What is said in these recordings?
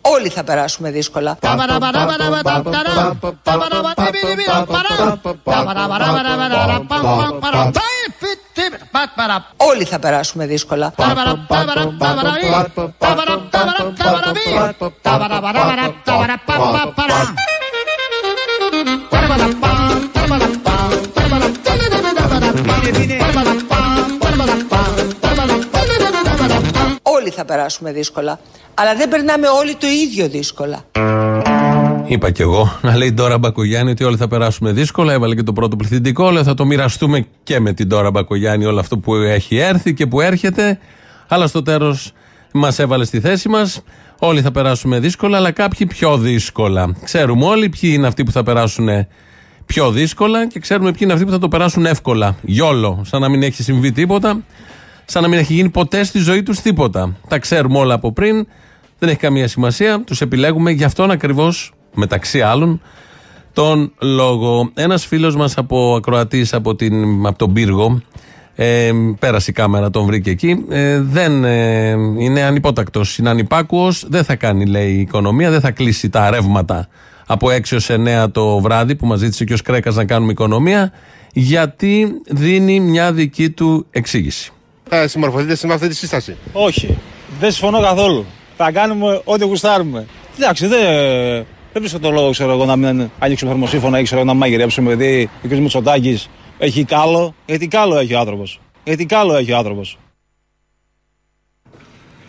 Όλοι θα περάσουμε δύσκολα. Όλοι θα περάσουμε δύσκολα. Όλοι θα περάσουμε δύσκολα. Αλλά δεν περνάμε όλοι το ίδιο δύσκολα. Είπα κι εγώ να λέει τώρα Μπακογιάννη ότι όλοι θα περάσουμε δύσκολα. Έβαλε και το πρώτο πληθυντικό. Λέω θα το μοιραστούμε και με την τώρα Μπακογιάννη όλο αυτό που έχει έρθει και που έρχεται. Αλλά στο τέλος μας έβαλε στη θέση μας. Όλοι θα περάσουμε δύσκολα, αλλά κάποιοι πιο δύσκολα. Ξέρουμε όλοι ποιοι είναι αυτοί που θα περάσουν πιο δύσκολα και ξέρουμε ποιοι είναι αυτοί που θα το περάσουν εύκολα. Γιόλο, σαν να μην έχει συμβεί τίποτα, σαν να μην έχει γίνει ποτέ στη ζωή τους τίποτα. Τα ξέρουμε όλα από πριν, δεν έχει καμία σημασία, τους επιλέγουμε γι' αυτόν ακριβώς, μεταξύ άλλων, τον λόγο. Ένας φίλος μας από ακροατής από, από τον πύργο, ε, πέρασε η κάμερα, τον βρήκε εκεί. Ε, δεν ε, είναι ανυπότακτος, είναι ανυπάκουος. Δεν θα κάνει, λέει, η οικονομία, δεν θα κλείσει τα ρεύματα από 6 έως 9 το βράδυ που μας ζήτησε και ο Σκρέκας να κάνουμε οικονομία γιατί δίνει μια δική του εξήγηση. Θα συμμορφωθείτε με αυτή τη σύσταση; Όχι. Δεν συμφωνώ καθόλου. Θα κάνουμε ό,τι γουστάρουμε. Εντάξει, δεν, δεν βρίσκω το λόγο ξέρω εγώ, να μην ανοίξουμε θερμοσύφωνα ή ξέρω, να μαγειρέψουμε. Δηλαδή ο κ. Μητσοτάκης έχει κάλο. Γιατί κάλο έχει ο άνθρωπος. Γιατί κάλο έχει ο άνθρωπος.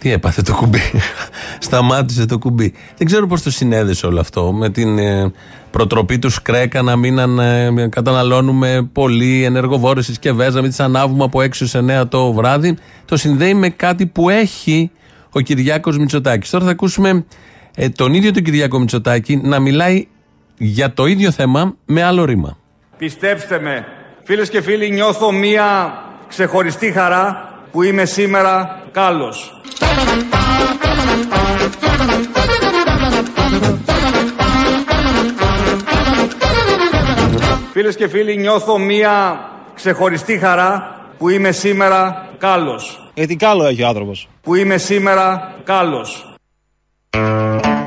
Τι έπαθε το κουμπί; Σταμάτησε το κουμπί. Δεν ξέρω πώς το συνέδεσε όλο αυτό με την ε, προτροπή τους Σκρέκα να μην ε, καταναλώνουμε πολύ ενεργοβόρε συσκευέ, να μην τις ανάβουμε από 6 9 το βράδυ. Το συνδέει με κάτι που έχει ο Κυριάκος Μητσοτάκης. Τώρα θα ακούσουμε ε, τον ίδιο τον Κυριάκο Μητσοτάκη να μιλάει για το ίδιο θέμα με άλλο ρήμα. Πιστέψτε με, φίλες και φίλοι, νιώθω μία ξεχωριστή χαρά που είμαι σήμερα κάλος. Φίλες και φίλοι, νιώθω μία ξεχωριστή χαρά που είμαι σήμερα κάλος. Γιατί κάλο έχει ο άνθρωπος; Που είμαι σήμερα κάλος.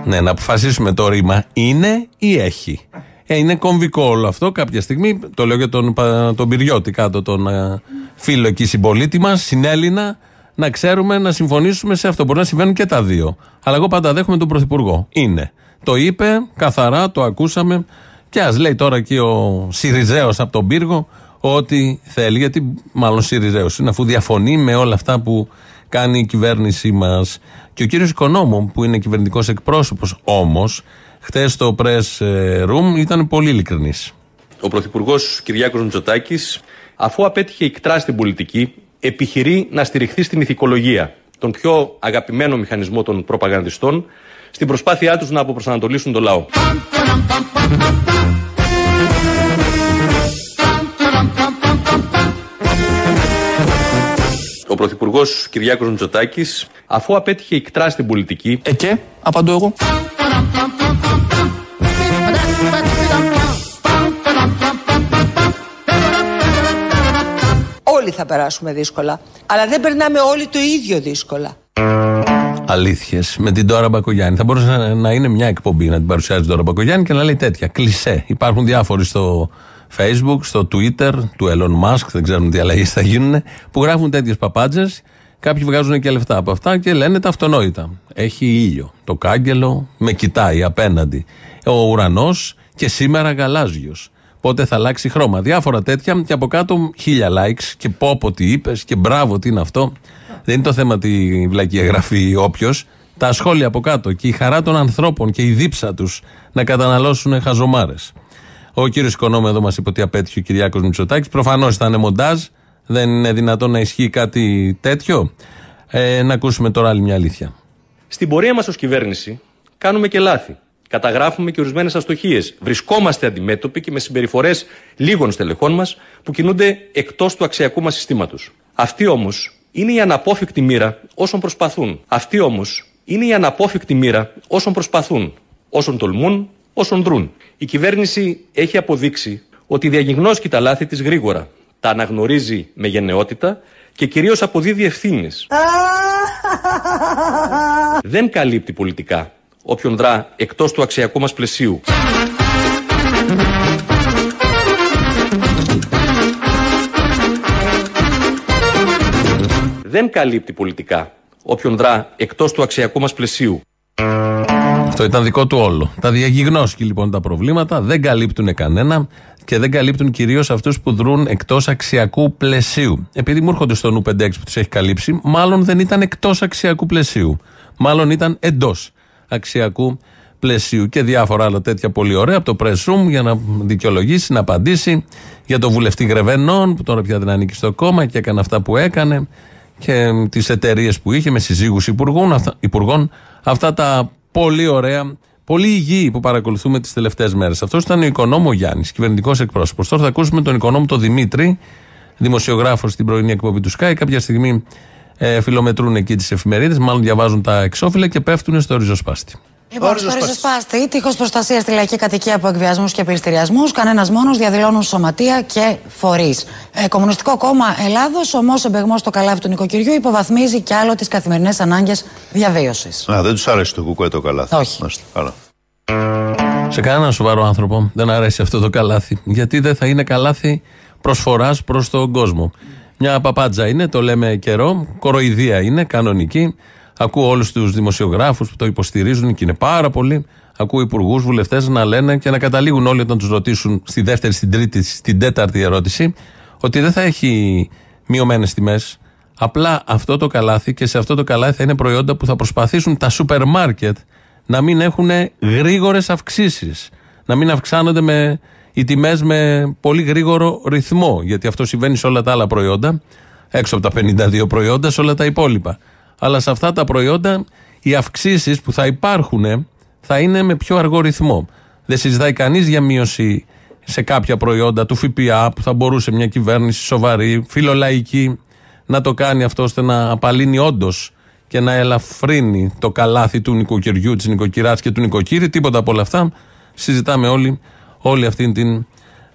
Ναι, να αποφασίσουμε το ρήμα είναι ή έχει. Ε, είναι κομβικό όλο αυτό. Κάποια στιγμή, το λέω για τον, τον Πυριώτη κάτω, τον ε, φίλο εκεί συμπολίτη μας, συνέλληνα, να ξέρουμε να συμφωνήσουμε σε αυτό. Μπορεί να συμβαίνουν και τα δύο. Αλλά εγώ πάντα δέχομαι τον Πρωθυπουργό. Είναι. Το είπε καθαρά, το ακούσαμε. Και ας λέει τώρα εκεί ο Σιριζέος από τον πύργο ό,τι θέλει. Γιατί μάλλον Σιριζέος είναι αφού διαφωνεί με όλα αυτά που κάνει η κυβέρνησή μας. Και ο κύριος Οικονόμου, που είναι κυβερνητικός εκπρόσωπος, όμως, χθες στο press room ήταν πολύ ειλικρινής. Ο Πρωθυπουργός Κυριάκος Μητσοτάκης, αφού απέτυχε ικτρά στην πολιτική, επιχειρεί να στηριχθεί στην ηθικολογία, τον πιο αγαπημένο μηχανισμό των προπαγανδιστών, στην προσπάθειά τους να αποπροσανατολίσουν το λαό. Ο Πρωθυπουργός Κυριάκος Μητσοτάκης, αφού απέτυχε ικτρά στην πολιτική. Ε, και, απαντώ εγώ. Όλοι θα περάσουμε δύσκολα. Αλλά δεν περνάμε όλοι το ίδιο δύσκολα. Αλήθειες. Με την Τώρα Μπακογιάννη. Θα μπορούσε να, να είναι μια εκπομπή να την παρουσιάζει την Τώρα Μπακογιάννη και να λέει τέτοια. Κλισέ. Υπάρχουν διάφοροι στο Facebook, στο Twitter του Elon Musk, δεν ξέρουμε τι αλλαγές θα γίνουν, που γράφουν τέτοιες παπάντζε. Κάποιοι βγάζουν και λεφτά από αυτά και λένε τα αυτονόητα. Έχει ήλιο. Το κάγκελο με κοιτάει απέναντι. Ο ουρανός και σήμερα γαλάζιος πότε θα αλλάξει χρώμα. Διάφορα τέτοια και από κάτω χίλια likes και πω πω τι είπες και μπράβο τι είναι αυτό. Δεν είναι το θέμα τη βλακία γραφή όποιος. Τα σχόλια από κάτω και η χαρά των ανθρώπων και η δίψα τους να καταναλώσουν χαζομάρες. Ο κύριος Οικονόμου εδώ μας είπε ότι απέτυχε ο Κυριάκος Μητσοτάκης. Προφανώς ήταν μοντάζ. Δεν είναι δυνατόν να ισχύει κάτι τέτοιο. Ε, να ακούσουμε τώρα άλλη μια αλήθεια. Στην πορεία μας ως κυβέρνηση κάνουμε και λάθη. Καταγράφουμε και ορισμένες αστοχίες. Βρισκόμαστε αντιμέτωποι και με συμπεριφορές λίγων στελεχών μας που κινούνται εκτός του αξιακού μας συστήματος. Αυτή όμως είναι η αναπόφευκτη μοίρα όσων προσπαθούν. Αυτή όμως είναι η αναπόφευκτη μοίρα όσων προσπαθούν. Όσων τολμούν, όσων δρούν. Η κυβέρνηση έχει αποδείξει ότι διαγιγνώσκει τα λάθη της γρήγορα. Τα αναγνωρίζει με γενναιότητα και κυρίως αποδίδει ευθύνες. Δεν καλύπτει πολιτικά όποιον δρά εκτός του αξιακού μας πλαισίου. Δεν καλύπτει πολιτικά όποιον δρά εκτός του αξιακού μας πλαισίου. Αυτό ήταν δικό του όλο. Τα διαγιγνώσκει λοιπόν τα προβλήματα, δεν καλύπτουν κανένα και δεν καλύπτουν κυρίως αυτούς που δρούν εκτός αξιακού πλαισίου. Επειδή μου έρχονται στο νου 5 που τους έχει καλύψει, μάλλον δεν ήταν εκτός αξιακού πλαισίου. Μάλλον ήταν εντός αξιακού πλαισίου και διάφορα άλλα τέτοια πολύ ωραία από το Press Room για να δικαιολογήσει, να απαντήσει για το βουλευτή Γρεβενών που τώρα πια δεν ανήκει στο κόμμα και έκανε αυτά που έκανε και τις εταιρείες που είχε με συζύγους υπουργών, αυτά, υπουργών. Αυτά τα πολύ ωραία, πολύ υγιή που παρακολουθούμε τις τελευταίες μέρες. Αυτός ήταν ο οικονόμο Γιάννης, κυβερνητικός εκπρόσωπος. Τώρα θα ακούσουμε τον οικονόμο τον Δημήτρη, δημοσιογράφος στην πρωινή εκπομπή του ΣΚΑΙ. Κάποια στιγμή ε, φιλομετρούν εκεί τις εφημερίδες, μάλλον διαβάζουν τα εξώφυλλα και πέφτουν στο ριζοσπάστη. Λοιπόν, στο ριζοσπάστη, τείχος προστασίας στη λαϊκή κατοικία από εκβιασμούς και πληστηριασμούς, κανένας μόνος διαδηλώνουν σωματεία και φορείς. Ε, Κομμουνιστικό Κόμμα Ελλάδος, ομό εμπεγμός στο καλάβι του νοικοκυριού, υποβαθμίζει κι άλλο τις καθημερινές ανάγκες διαβίωσης. Α, δεν τους αρέσει το κουκουέ το καλάθι. Όχι. Μάλιστα. Καλά. Σε κανέναν σοβαρό άνθρωπο δεν αρέσει αυτό το καλάθι. Γιατί δεν θα είναι καλάθι προσφοράς προς τον κόσμο. Μια παπάτζα είναι, το λέμε καιρό, κοροϊδία είναι, κανονική. Ακούω όλους τους δημοσιογράφους που το υποστηρίζουν και είναι πάρα πολλοί. Ακούω υπουργούς, βουλευτές να λένε και να καταλήγουν όλοι όταν τους ρωτήσουν στη δεύτερη, στην τρίτη, στην τέταρτη ερώτηση ότι δεν θα έχει μειωμένες τιμές. Απλά αυτό το καλάθι και σε αυτό το καλάθι θα είναι προϊόντα που θα προσπαθήσουν τα σούπερ μάρκετ να μην έχουν γρήγορες αυξήσεις. Να μην αυξάνονται με, οι τιμές με πολύ γρήγορο ρυθμό. Γιατί αυτό συμβαίνει σε όλα τα άλλα προϊόντα, έξω από τα 52 προϊόντα, σε όλα τα υπόλοιπα. Αλλά σε αυτά τα προϊόντα οι αυξήσεις που θα υπάρχουν θα είναι με πιο αργό ρυθμό. Δεν συζητάει κανείς για μείωση σε κάποια προϊόντα του ΦΠΑ που θα μπορούσε μια κυβέρνηση σοβαρή, φιλολαϊκή, να το κάνει αυτό ώστε να απαλύνει όντως και να ελαφρύνει το καλάθι του νοικοκυριού, της νοικοκυράς και του νοικοκύρη. Τίποτα από όλα αυτά. Συζητάμε όλοι, όλη αυτή την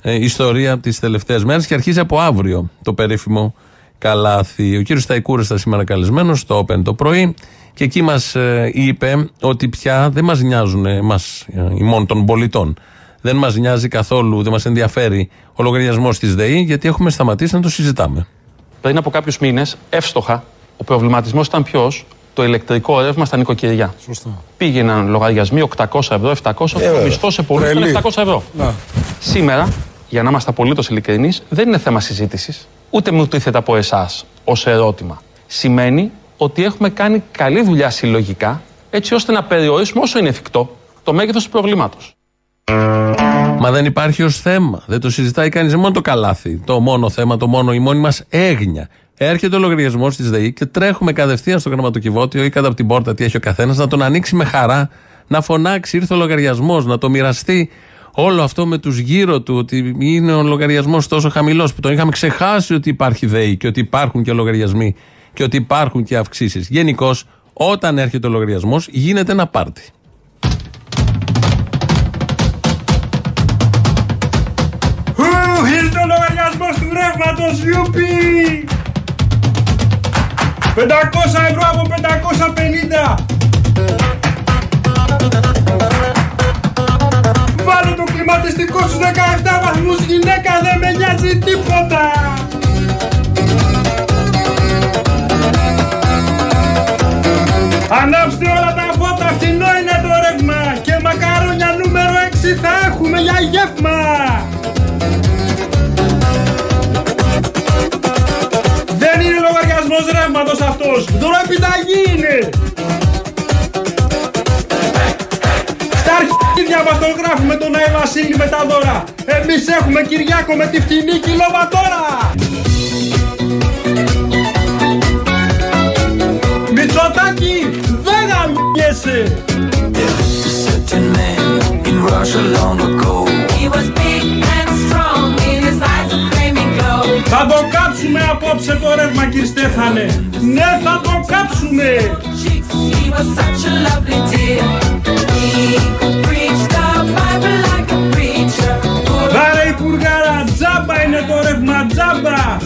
ε, ιστορία τις τελευταίες μέρες και αρχίζει από αύριο το περίφημο καλάθι. Ο κύριος Σταϊκούρα ήταν σήμερα καλεσμένος στο Open το πρωί και εκεί μας είπε ότι πια δεν μας νοιάζουν εμάς, ημών των πολιτών. Δεν μας νοιάζει καθόλου, δεν μας ενδιαφέρει ο λογαριασμός της ΔΕΗ, γιατί έχουμε σταματήσει να το συζητάμε. Πριν από κάποιους μήνες, εύστοχα, ο προβληματισμός ήταν ποιος, το ηλεκτρικό ρεύμα στα νοικοκυριά. Σωστά. Πήγαιναν λογαριασμοί 800 ευρώ, 700 ευρώ, ο μισθός σε πολλούς ήταν 700 ευρώ. Να. Σήμερα, για να είμαστε απολύτως ειλικρινείς, δεν είναι θέμα συζήτησης, ούτε μου τίθεται από εσάς ως ερώτημα. Σημαίνει ότι έχουμε κάνει καλή δουλειά συλλογικά, έτσι ώστε να περιορίσουμε όσο είναι εφικτό το μέγεθος του προβλήματος. Μα δεν υπάρχει ως θέμα. Δεν το συζητάει κανείς. Μόνο το καλάθι. Το μόνο θέμα, το μόνο η μόνη μας έγνοια. Έρχεται ο λογαριασμός της ΔΕΗ και τρέχουμε κατευθείαν στο γραμματοκιβώτιο ή κάτω από την πόρτα τι έχει ο καθένας να τον ανοίξει με χαρά, να φωνάξει ήρθε ο λογαριασμός, να το μοιραστεί όλο αυτό με τους γύρω του, ότι είναι ο λογαριασμός τόσο χαμηλός που τον είχαμε ξεχάσει ότι υπάρχει ΔΕΗ και ότι υπάρχουν και λογαριασμοί και ότι υπάρχουν και αυξήσεις. Γενικώς, όταν έρχεται ο λογαριασμός, γίνεται ένα πάρτι. Ήρθε ο λογαριασμός του ρεύματος, Ιουπι! 500 ευρώ από 550! Βάλε το κλιματιστικό στους 17 βαθμούς, γυναίκα δεν με νοιάζει τίποτα! Ανάψτε όλα τα φώτα, φθηνό είναι το ρεύμα και μακαρόνια νούμερο 6 θα έχουμε για γεύμα! Δεν είναι λογαριασμός ρεύματος αυτός, δωρεπιταγή είναι! Στα αρχίδια μας τον γράφουμε τον Άι Βασίλη με τα δώρα. Εμείς έχουμε Κυριάκο με τη φτηνή κιλοβατόρα. Μητσοτάκη, δεν γαμιέσαι. Θα το κάψουμε απόψε το ρεύμα κύριε Στέφανε. Ναι, θα το κάψουμε. Βάρε υπουργάρα, τζάμπα είναι το ρεύμα τζάμπα.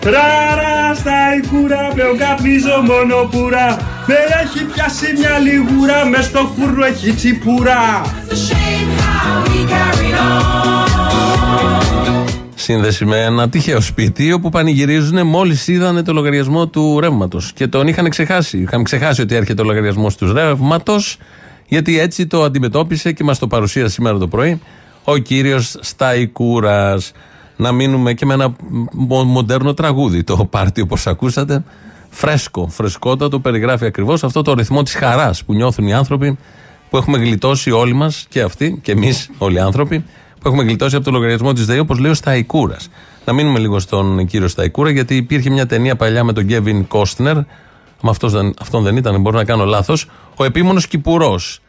Τράρα στα εικούρα πλέον καπνίζω μόνο πουρά Με έχει πιάσει μια λιγούρα, μες στο φούρνο έχει τσιπούρα. Shame how we on. Σύνδεση με ένα τυχαίο σπίτι όπου πανηγυρίζουν μόλις είδανε το λογαριασμό του ρεύματος. Και τον είχαν ξεχάσει. Είχαν ξεχάσει ότι έρχεται ο λογαριασμός του ρεύματος, γιατί έτσι το αντιμετώπισε και μας το παρουσίασε σήμερα το πρωί ο κύριος Σταϊκούρας. Να μείνουμε και με ένα μο- μοντέρνο τραγούδι. Το πάρτι, όπως ακούσατε, φρέσκο, φρεσκότατο, περιγράφει ακριβώς αυτό το ρυθμό της χαράς που νιώθουν οι άνθρωποι που έχουμε γλιτώσει όλοι μας και αυτοί και εμείς όλοι οι άνθρωποι που έχουμε γλιτώσει από το λογαριασμό της ΔΕΗ, όπως λέει ο Σταϊκούρας. Να μείνουμε λίγο στον κύριο Σταϊκούρα, γιατί υπήρχε μια ταινία παλιά με τον Κέβιν Κόστνερ. Μα αυτός δεν, αυτόν δεν ήταν, μπορώ να κάνω λάθος. Ο επίμονος Κυπουρός.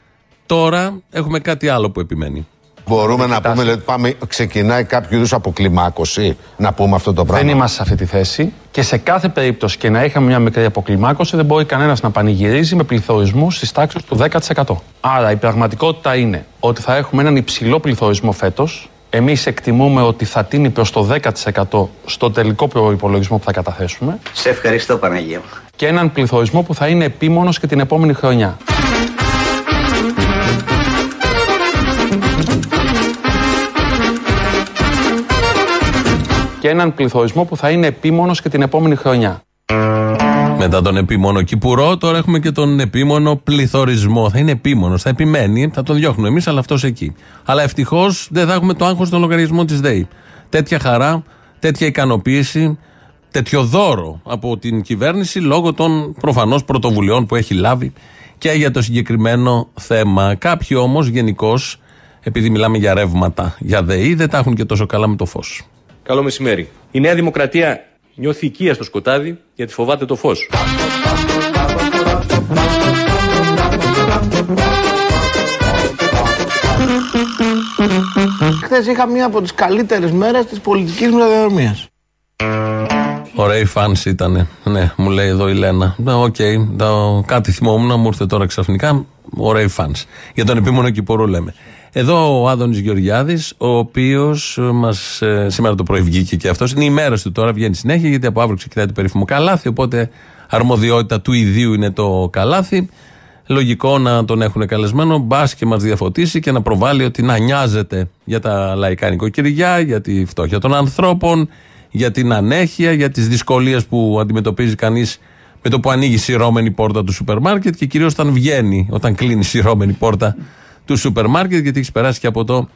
Τώρα έχουμε κάτι άλλο που επιμένει. Μπορούμε να πούμε, δηλαδή, πάμε, ξεκινάει κάποιο είδους αποκλιμάκωση, να πούμε αυτό το πράγμα. Δεν είμαστε σε αυτή τη θέση και σε κάθε περίπτωση και να είχαμε μια μικρή αποκλιμάκωση δεν μπορεί κανένας να πανηγυρίζει με πληθωρισμούς στις τάξεις του 10%. Άρα η πραγματικότητα είναι ότι θα έχουμε έναν υψηλό πληθωρισμό φέτος. Εμείς εκτιμούμε ότι θα τίνει προς το 10% στο τελικό προπολογισμό που θα καταθέσουμε. Σε ευχαριστώ Παναγία μου. Και έναν πληθωρισμό που θα είναι επίμονος και την επόμενη χρονιά. Και έναν πληθωρισμό που θα είναι επίμονος και την επόμενη χρονιά. Μετά τον επίμονο Κυπουρό, τώρα έχουμε και τον επίμονο πληθωρισμό. Θα είναι επίμονος, θα επιμένει, θα τον διώχνουμε εμείς, αλλά αυτός εκεί. Αλλά ευτυχώς δεν θα έχουμε το άγχος στον λογαριασμό της ΔΕΗ. Τέτοια χαρά, τέτοια ικανοποίηση, τέτοιο δώρο από την κυβέρνηση λόγω των προφανώς πρωτοβουλειών που έχει λάβει και για το συγκεκριμένο θέμα. Κάποιοι όμως γενικώς, επειδή μιλάμε για ρεύματα, για ΔΕΗ, δεν τα έχουν και τόσο καλά με το φως. Καλό μεσημέρι. Η Νέα Δημοκρατία νιώθει οικία στο σκοτάδι γιατί φοβάται το φως. Χθες είχα μία από τις καλύτερες μέρες της πολιτικής μου διαδρομίας. Ο Ρέιφ Φάινς ήταν. Ναι, μου λέει εδώ η Λένα. Ναι, Οκ, το- κάτι θυμόμουν, μου ήρθε τώρα ξαφνικά. Ο Ρέιφ Φάινς. Για τον επίμονο Κηπουρό λέμε. Εδώ ο Άδωνης Γεωργιάδης, ο οποίος ε, μας, ε, σήμερα το πρωί βγήκε και αυτός, είναι η μέρα του τώρα, βγαίνει συνέχεια, γιατί από αύριο ξεκινάει το περίφημο καλάθι, οπότε αρμοδιότητα του ιδίου είναι το καλάθι. Λογικό να τον έχουν καλεσμένο, μπας και μας διαφωτίσει και να προβάλλει ότι να νοιάζεται για τα λαϊκά νοικοκυριά, για τη φτώχεια των ανθρώπων, για την ανέχεια, για τις δυσκολίες που αντιμετωπίζει κανείς με το που ανοίγει η σειρώμενη πόρτα του σούπερ μάρκετ και κυρίως όταν βγαίνει, όταν κλείνει η σειρώμενη πόρτα του σούπερ μάρκετ, γιατί έχει περάσει και από το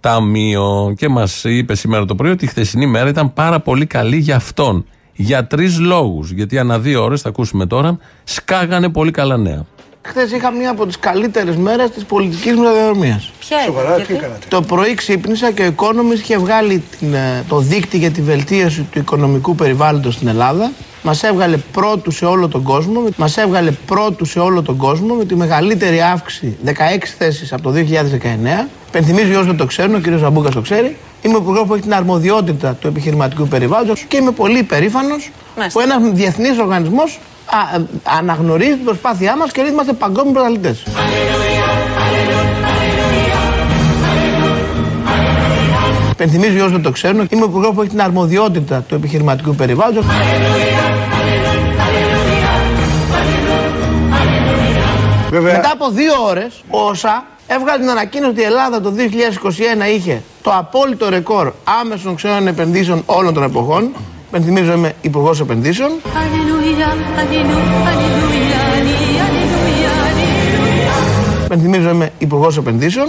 ταμείο. Και μας είπε σήμερα το πρωί ότι η χθεσινή μέρα ήταν πάρα πολύ καλή για αυτόν. Για τρεις λόγους. Γιατί ανά δύο ώρες, θα ακούσουμε τώρα, σκάγανε πολύ καλά νέα. Χθες είχα μία από τις καλύτερες μέρες της πολιτικής μου διαδρομίας. Ποια Σοβαρά, τι κάνατε; Το πρωί ξύπνησα και ο Economist είχε βγάλει την, ε, το δίκτυο για τη βελτίωση του οικονομικού περιβάλλοντος στην Ελλάδα. Μας έβγαλε πρώτου σε όλο τον κόσμο. Μας έβγαλε πρώτου σε όλο τον κόσμο με τη μεγαλύτερη αύξηση 16 θέσεις από το 2019. Πενθυμίζω για όσοι δεν το ξέρουν, ο κ. Ζαμπούκας το ξέρει. Είμαι ο υπουργός που έχει την αρμοδιότητα του επιχειρηματικού περιβάλλοντος και είμαι πολύ υπερήφανος που ένας διεθνής οργανισμός αναγνωρίζει την προσπάθειά μας και λέει ότι είμαστε παγκόσμιοι πρωταθλητές. Πενθυμίζω για όσοι δεν το ξέρουν, είμαι ο υπουργός που έχει την αρμοδιότητα του επιχειρηματικού περιβάλλοντος. Μετά από δύο ώρες, ο ΩΣΑ έβγαλε την ανακοίνωση ότι η Ελλάδα το 2021 είχε το απόλυτο ρεκόρ άμεσων ξένων επενδύσεων όλων των εποχών. Πενθυμίζω είμαι υπουργός επενδύσεων. Πενθυμίζω είμαι υπουργός επενδύσεων.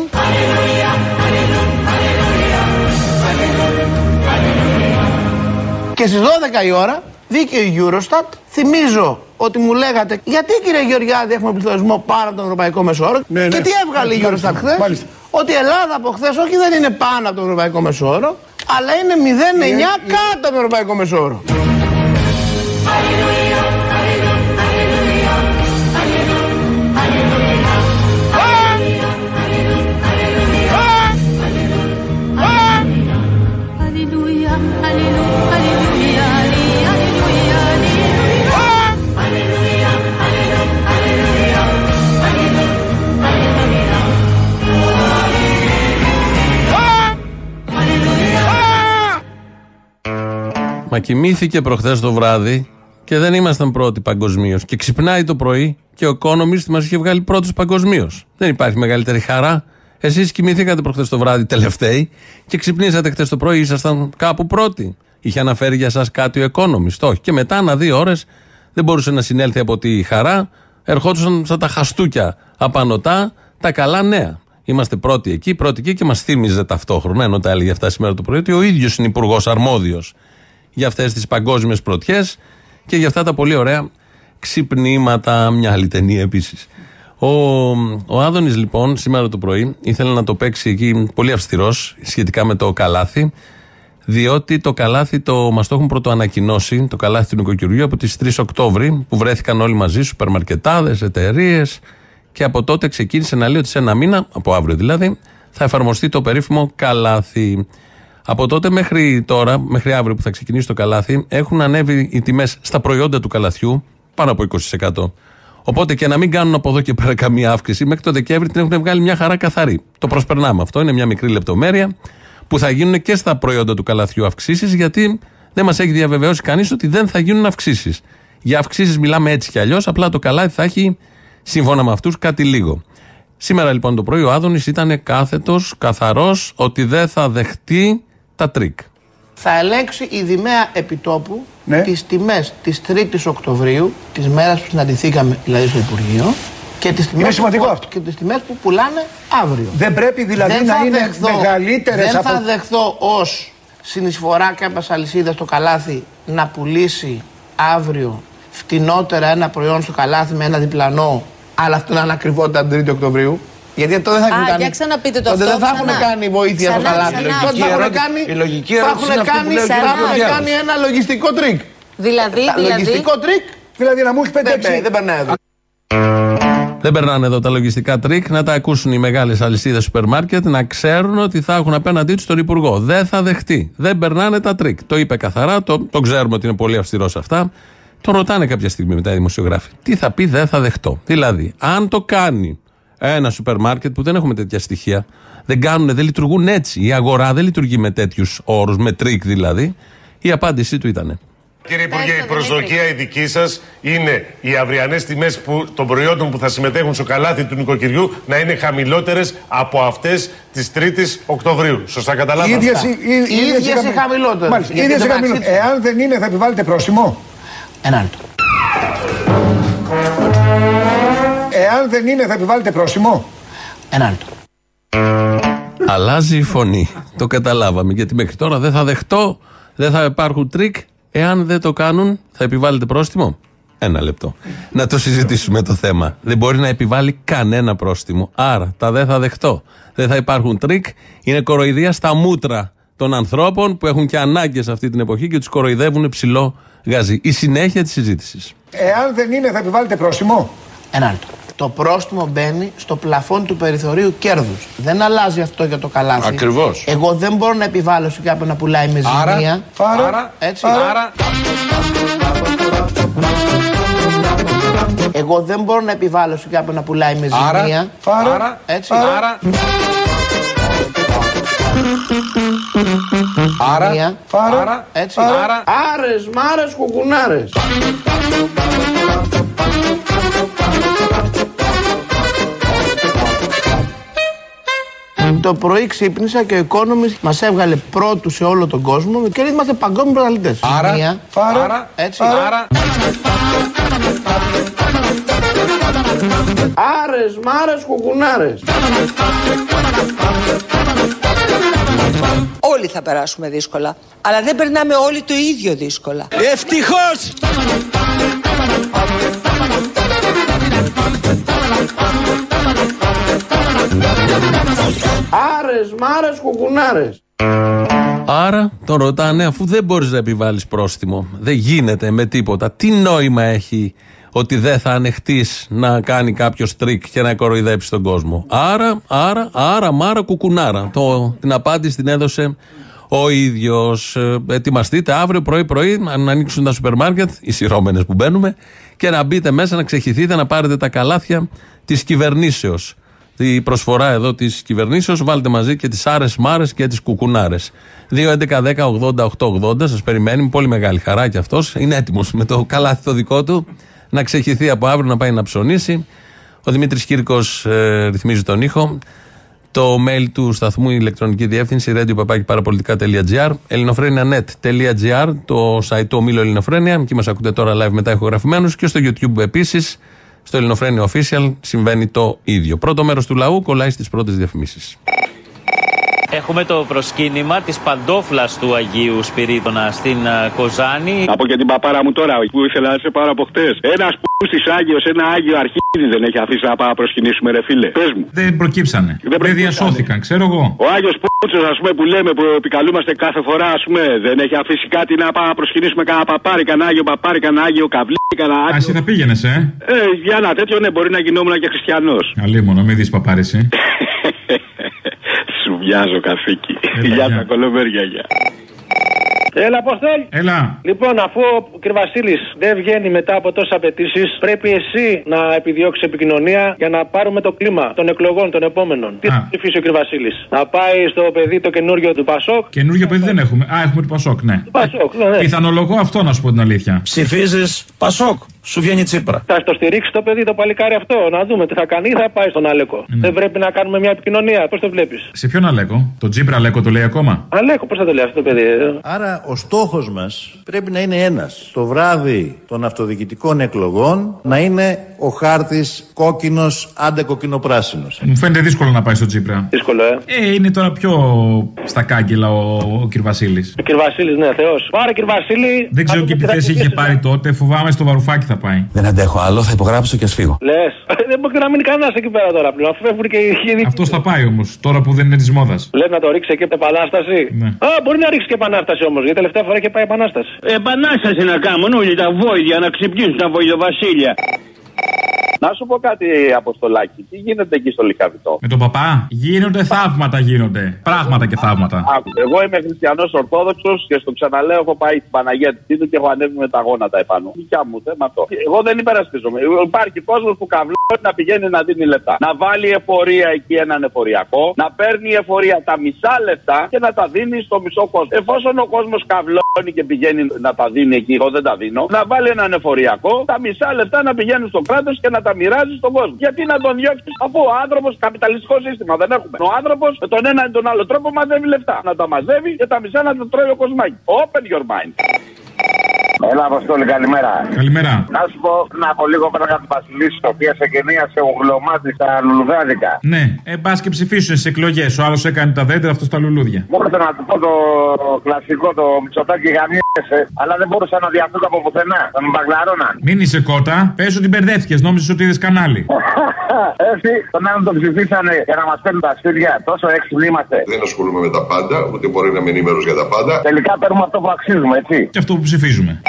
Και στις 12 η ώρα βγήκε η Eurostat. Θυμίζω ότι μου λέγατε γιατί κύριε Γεωργιάδη έχουμε πληθωρισμό πάνω από τον Ευρωπαϊκό Μεσόωρο. Ναι, και ναι. τι έβγαλε η Μάλιστα, Eurostat χθες; μάλιστα. Ότι η Ελλάδα από χθες όχι δεν είναι πάνω από τον Ευρωπαϊκό Μεσόωρο, αλλά είναι 0,9 κάτω από τον Ευρωπαϊκό Μεσόωρο. Μα κοιμήθηκε προχθές το βράδυ Και δεν ήμασταν πρώτοι παγκοσμίως. Και ξυπνάει το πρωί και ο Economist μας είχε βγάλει πρώτου παγκοσμίως. Δεν υπάρχει μεγαλύτερη χαρά. Εσείς κοιμηθήκατε προχθές το βράδυ τελευταίοι και ξυπνήσατε χθες το πρωί, ήσασταν κάπου πρώτοι. Είχε αναφέρει για εσά κάτι ο Economist. Όχι. Και μετά, ανά δύο ώρες, δεν μπορούσε να συνέλθει από τη χαρά. Ερχόντουσαν σαν τα χαστούκια απανοτά τα καλά νέα. Είμαστε πρώτοι εκεί, πρώτοι εκεί και μας θύμιζε ταυτόχρονα, ενώ τα έλεγε αυτά σήμερα το πρωί, ότι ο ίδιος είναι υπουργός αρμόδιος για αυτές τις παγκόσμιες πρωτιές και για αυτά τα πολύ ωραία ξυπνήματα. Μια άλλη ταινία επίσης. Ο, ο Άδωνης λοιπόν σήμερα το πρωί ήθελε να το παίξει εκεί πολύ αυστηρός σχετικά με το καλάθι, διότι το καλάθι το, μας το έχουν πρωτοανακοινώσει, το καλάθι του νοικοκυριού από τις 3 Οκτώβρη, που βρέθηκαν όλοι μαζί, σούπερ μαρκετάδες, εταιρείες, και από τότε ξεκίνησε να λέει ότι σε ένα μήνα, από αύριο δηλαδή, θα εφαρμοστεί το περίφημο καλάθι. Από τότε μέχρι τώρα, μέχρι αύριο που θα ξεκινήσει το καλάθι, έχουν ανέβει οι τιμές στα προϊόντα του καλαθιού πάνω από 20%. Οπότε και να μην κάνουν από εδώ και πέρα καμία αύξηση, μέχρι το Δεκέμβρη την έχουν βγάλει μια χαρά καθαρή. Το προσπερνάμε αυτό, είναι μια μικρή λεπτομέρεια που θα γίνουν και στα προϊόντα του καλαθιού αυξήσεις, γιατί δεν μας έχει διαβεβαιώσει κανείς ότι δεν θα γίνουν αυξήσεις. Για αυξήσεις μιλάμε έτσι κι αλλιώς, απλά το καλάθι θα έχει σύμφωνα με αυτούς κάτι λίγο. Σήμερα λοιπόν το πρωί ο Άδωνης ήταν κάθετος, καθαρός, ότι δεν θα δεχτεί τα τρικ. Θα ελέγξει η ΔΙΜΕΑ επιτόπου ναι. τις τιμές της 3ης Οκτωβρίου, της μέρας που συναντηθήκαμε δηλαδή στο Υπουργείο, και τις τιμές, είναι σημαντικό που, αυτό. και τις τιμές που πουλάνε αύριο. Δεν πρέπει δηλαδή δεν να είναι δεχθώ, μεγαλύτερες δεν από... θα δεχθώ ως συνεισφορά κάποια αλυσίδα στο καλάθι να πουλήσει αύριο φτηνότερα ένα προϊόν στο καλάθι με ένα διπλανό, αλλά αυτό να είναι ακριβότητα την 3η Οκτωβρίου. Γιατί αυτό δεν θα έχουν Α, κάνει. για ξαναπείτε το τότε αυτό, δεν θα έχουν ξανά. κάνει βοήθεια στο Ξανά, καλάθι. ξανά. Τότε θα έχουν κάνει, η λογική θα ερώτηση έχουν είναι αυτή που κάνει, λέει ο θα κύριος έχουν Γεωργιάδης. κάνει ένα λογιστικό τρίκ. Δηλαδή, Τα δηλαδή. Λογιστικό τρίκ Δηλαδή να μου έχεις δεν, πεντέξει. δεν περνάει εδώ. Δεν περνάνε εδώ τα λογιστικά τρίκ, να τα ακούσουν οι μεγάλες αλυσίδες σούπερ μάρκετ, να ξέρουν ότι θα έχουν απέναντί τους τον Υπουργό. Δεν θα δεχτεί. Δεν περνάνε τα τρίκ. Το είπε καθαρά, το, το ξέρουμε ότι είναι πολύ αυστηρός σε αυτά. Το ρωτάνε κάποια στιγμή μετά οι δημοσιογράφοι. Τι θα πει, δεν θα δεχτώ. Δηλαδή, αν το κάνει ένα σούπερ μάρκετ που δεν έχουμε τέτοια στοιχεία, δεν κάνουν, δεν λειτουργούν έτσι. Η αγορά δεν λειτουργεί με τέτοιους όρους, με τρικ δηλαδή. Η απάντησή του ήταν. Κύριε Υπουργέ, η προσδοκία η δική σας είναι οι αυριανές τιμές των προϊόντων που θα συμμετέχουν στο καλάθι του νοικοκυριού να είναι χαμηλότερες από αυτές της 3ης Οκτωβρίου. Σωστά Οι καταλάβατε. ίδιες, οι, οι, Οι ίδιες οι χαμηλότερες. Μάλιστα, οι Γιατί ίδιες οι μεταξύ χαμηλότερες. τους- Εάν δεν είναι θα επιβάλλετε πρόστιμο; Ένα λεπτό. Εάν δεν είναι θα επιβάλλετε πρόστιμο; Ένα λεπτό. Αλλάζει η φωνή. Το καταλάβαμε. Γιατί μέχρι τώρα δεν θα δεχτώ, δεν θα υπάρχουν τρίκ. Εάν δεν το κάνουν, θα επιβάλλετε πρόστιμο; Ένα λεπτό. Να το συζητήσουμε το θέμα. Δεν μπορεί να επιβάλλει κανένα πρόστιμο. Άρα, τα δεν θα δεχτώ. Δεν θα υπάρχουν τρίκ. Είναι κοροϊδία στα μούτρα των ανθρώπων που έχουν και ανάγκες αυτή την εποχή και τους κοροϊδεύουν ψιλό γαζί. Η συνέχεια της συζήτησης. Εάν δεν είναι θα επιβάλλετε πρόστιμο; Ένα λεπτό. Το πρόστιμο μπαίνει στο πλαφόν του περιθωρίου κέρδους. Δεν αλλάζει αυτό για το καλάθι. Ακριβώς. Εγώ δεν μπορώ να επιβάλλω σε κάποιον να πουλάει με Άρα, ζημία. Άρα, Έτσι. Άρα, Εγώ δεν μπορώ να επιβάλλω σε κάποιον να πουλάει με άρα, ζημία. άρα, Έτσι. άρα, άρα, Ζημία. άρα, Έτσι. άρα, Άρες, μάρες, κουκουνάρες. Το πρωί ξύπνησα και ο Economist μας έβγαλε πρώτου σε όλο τον κόσμο και είμαστε παγκόσμιοι πρωταθλητές. άρα, Ζημία. άρα, Έτσι. άρα, Άρες, μάρες, κουκουνάρες. Όλοι θα περάσουμε δύσκολα. Αλλά δεν περνάμε όλοι το ίδιο δύσκολα. Ευτυχώς! Άρες, μάρες, κουκουνάρες. Άρα τον ρωτάνε, αφού δεν μπορείς να επιβάλλεις πρόστιμο, δεν γίνεται με τίποτα. Τι νόημα έχει ότι δεν θα ανεχτείς να κάνει κάποιος τρίκ και να κοροϊδέψεις τον κόσμο; Άρα, άρα, άρα, μάρα, κουκουνάρα. Το, την απάντηση την έδωσε ο ίδιος. ετοιμαστείτε αύριο πρωί-πρωί να ανοίξουν τα σούπερ μάρκετ, οι συρόμενες που μπαίνουμε, και να μπείτε μέσα να ξεχυθείτε, να πάρετε τα καλάθια της κυβερνήσεως. Η προσφορά εδώ της κυβερνήσεως, βάλτε μαζί και τις άρες μάρες και τις κουκουνάρες. 2.11.10.80.880 σας περιμένει με πολύ μεγάλη χαρά και αυτός. Είναι έτοιμος με το καλάθι το δικό του να ξεχυθεί από αύριο να πάει να ψωνίσει. Ο Δημήτρης Κύρκος ε, ρυθμίζει τον ήχο. Το mail του σταθμού η ηλεκτρονική διεύθυνση radio.parapolitica.gr ελληνοφρένια.net.gr Το site του ομίλου Ελληνοφρένια. Εκεί μας ακούτε τώρα live μετά ηχογραφημένους και στο YouTube επίσης. Στο Ελληνοφρένια Official συμβαίνει το ίδιο. Πρώτο μέρος του λαού κολλάει στις πρώτες διαφημίσεις. Έχουμε το προσκύνημα της παντόφλας του Αγίου Σπυρίδωνα στην α, Κοζάνη. Από και την παπάρα μου τώρα που ήθελα να σε πάρω από χτες. Ένας που τη Άγιος, ένα Άγιο Αρχίδης δεν έχει αφήσει να πάμε να προσκυνήσουμε, ρε φίλε. Πες μου. Δεν προκύψανε. Δεν, δεν διασώθηκαν, ξέρω εγώ. Ο Άγιος Πούτσος, ας πούμε, που λέμε, που επικαλούμαστε κάθε φορά, ας πούμε, δεν έχει αφήσει κάτι να πάμε να προσκυνήσουμε κανένα παπάρι, κανένα Άγιο παπάρι, κανένα Άγιο καβλί, κανένα Άγιο. Α, εσύ θα πήγαινες, ε; Ε, για ένα τέτοιο, ναι, μπορεί να γινόμουν και χριστιανός. Αλίμονο, μην δεις παπάρι, ε. Σου βιάζω καθήκη. Γεια τα κολομέρια, γεια. Έλα, Αποστόλ. Έλα. Λοιπόν, αφού ο κ. Βασίλη δεν βγαίνει μετά από τόσες απαιτήσεις, πρέπει εσύ να επιδιώξεις επικοινωνία για να πάρουμε το κλίμα των εκλογών των επόμενων. Τι θα ψηφίσει ο κ. Βασίλη, Να πάει στο παιδί το καινούριο του Πασόκ; Καινούριο παιδί δεν έχουμε. Α, έχουμε του Πασόκ, ναι. Του Πασόκ, ναι, ναι. Πιθανολογώ αυτό να σου πω την αλήθεια. Ψηφίζεις Πασόκ; Σου βγαίνει τσίπρα. Θα στο στηρίξει το παιδί το παλικάρι αυτό. Να δούμε τι θα κάνει ή θα πάει στον Αλέκο. Ναι. Δεν πρέπει να κάνουμε μια επικοινωνία. Πώς το βλέπεις; Σε ποιον Αλέκο, το Τζίπρα Αλέκο το λέει ακόμα; Αλέκο, πώς θα το λέει αυτό το παιδί. ε; Άρα ο στόχος μας πρέπει να είναι ένας. Το βράδυ των αυτοδιοικητικών εκλογών να είναι ο χάρτης κόκκινος άντε κοκκινοπράσινος. Μου φαίνεται δύσκολο να πάει στο Τζίπρα. Δύσκολο, ε. Ε, είναι τώρα πιο στα κάγκελα ο, ο κ. Βασίλης. Ο κ. Βασίλης, ναι, Θεός. Πάρε κ. Βασίλη. Δεν ξέρω και τι θέση είχε πάρει τότε. Φοβάμαι στο βαρουφάκι θα πάει. Δεν αντέχω άλλο, θα υπογράψω και ας φύγω. Λες. Δεν μπορεί να μείνει κανένας εκεί πέρα τώρα πλέον. Αφού φεύγουν και οι χίλιοι. Αυτός θα πάει όμως, τώρα που δεν είναι της μόδας. Λες να το ρίξει και επανάσταση. Ναι. Α, μπορεί να ρίξει και επανάσταση όμως. Γιατί τελευταία φορά είχε πάει επανάσταση. Επανάσταση να κάνουν όλοι τα βόηδια να ξυπνήσουν τα βοηδοβασίλια. Να σου πω κάτι, Αποστολάκη. Τι γίνεται εκεί στο Λικαβιτό; Με τον παπά; Γίνονται θαύματα, γίνονται. Πράγματα και θαύματα. Άκου, Εγώ είμαι χριστιανός Ορθόδοξος και στο ξαναλέω έχω πάει στην Παναγία τη Τίτου και έχω ανέβει με τα γόνατα επάνω. Δικιά μου θέμα αυτό. Εγώ δεν υπερασπίζομαι. Υπάρχει κόσμος που καβλώνει να πηγαίνει να δίνει λεφτά. Να βάλει εφορία εκεί έναν εφοριακό, να παίρνει η εφορία τα μισά λεφτά και να τα δίνει στο μισό κόσμο. Εφόσον ο κόσμος καβλώνει και πηγαίνει να τα δίνει εκεί, εγώ δεν τα δίνω, να βάλει έναν εφοριακό, τα μισά λεφτά να πηγαίνουν στο κράτος και να τα μοιράζεις στον κόσμο. Γιατί να τον διώξεις αφού ο άνθρωπος καπιταλιστικό σύστημα δεν έχουμε. Ο άνθρωπος με τον ένα ή τον άλλο τρόπο μαζεύει λεφτά. Να τα μαζεύει και τα μισά να τα τρώει ο κοσμάκι. Open your mind. Έλα, Αποστόλη, καλημέρα. Καλημέρα. Να σου πω πριν από λίγο πέρα από την Βασιλίση, η οποία σε γεννία σε ογλωμάτι στα λουλουδάδικα. Ναι, ε, μπα και ψηφίσουν στις εκλογές. Ο άλλος έκανε τα δέντρα, αυτός τα λουλούδια. Μπορούσα να του πω το κλασικό, το μισοτάκι γαμιέσαι, αλλά δεν μπορούσα να διαφύγω από πουθενά. Θα με μπαγκλαρώναν. Μην είσαι κότα, πες ότι μπερδεύτηκες, νόμιζες ότι είδες κανάλι. Έτσι, τον άλλον τον ψηφίσανε για να μας παίρνουν τα σπίτια. Τόσο έξυπνοι είμαστε. Δεν ασχολούμαι με τα πάντα, ούτε μπορεί να είμαι ενήμερο για τα πάντα. Τελικά παίρνουμε αυτό που αξίζουμε, έτσι. Και αυτό που ψηφίζουμε.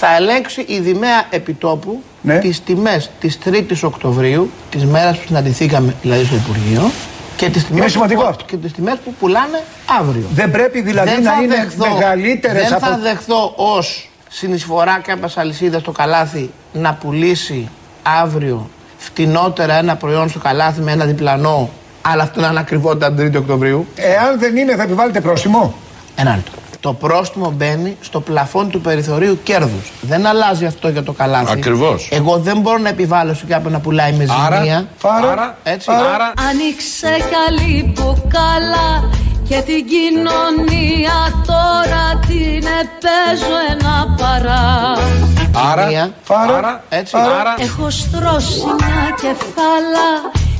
Θα ελέγξει η Δημαία Επιτόπου Ναι. τις τιμές της 3ης Οκτωβρίου, της μέρας που συναντηθήκαμε δηλαδή στο Υπουργείο, και τις τιμές, Είναι σημαντικό που, αυτό. και τις τιμές που πουλάνε αύριο. Δεν πρέπει δηλαδή Δεν να θα είναι δεχθώ- μεγαλύτερες Δεν από... θα δεχθώ ως συνεισφορά κάποια αλυσίδα στο καλάθι να πουλήσει αύριο φτηνότερα ένα προϊόν στο καλάθι με ένα διπλανό, αλλά αυτό να είναι ακριβότητα την 3η Οκτωβρίου. Εάν δεν είναι θα επιβάλλετε πρόστιμο; Ένα λεπτό. Το πρόστιμο μπαίνει στο πλαφόν του περιθωρίου κέρδους. Δεν αλλάζει αυτό για το καλάθι. Ακριβώς. Εγώ δεν μπορώ να επιβάλλω σε κάποιον να πουλάει με ζημία. Άρα, Έτσι. Άνοιξε καλή μπουκάλα και την κοινωνία τώρα την παίζω ένα παρά. Άρα, Άρα, έτσι. Έχω στρώσει μια κεφάλα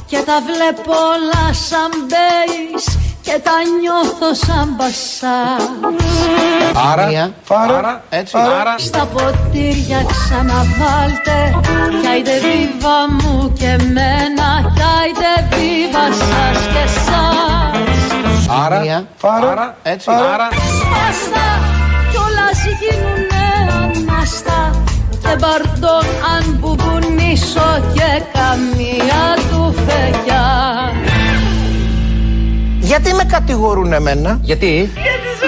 και τα βλέπω όλα σαν μπέις και τα νιώθω σαν μπασά. Άρα, Άρα, έτσι. Στα ποτήρια ξαναβάλτε Κι άιντε βίβα μου και μένα Κι άιντε βίβα σας και εσάς Άρα, Άρα, έτσι. Σπάστα κιόλας γίνουνε ανάστα. Και μπαρτόν αν μπουμπουνίσω Και καμία του φεγιά γιατί με κατηγορούν εμένα; Γιατί; Γιατί σε.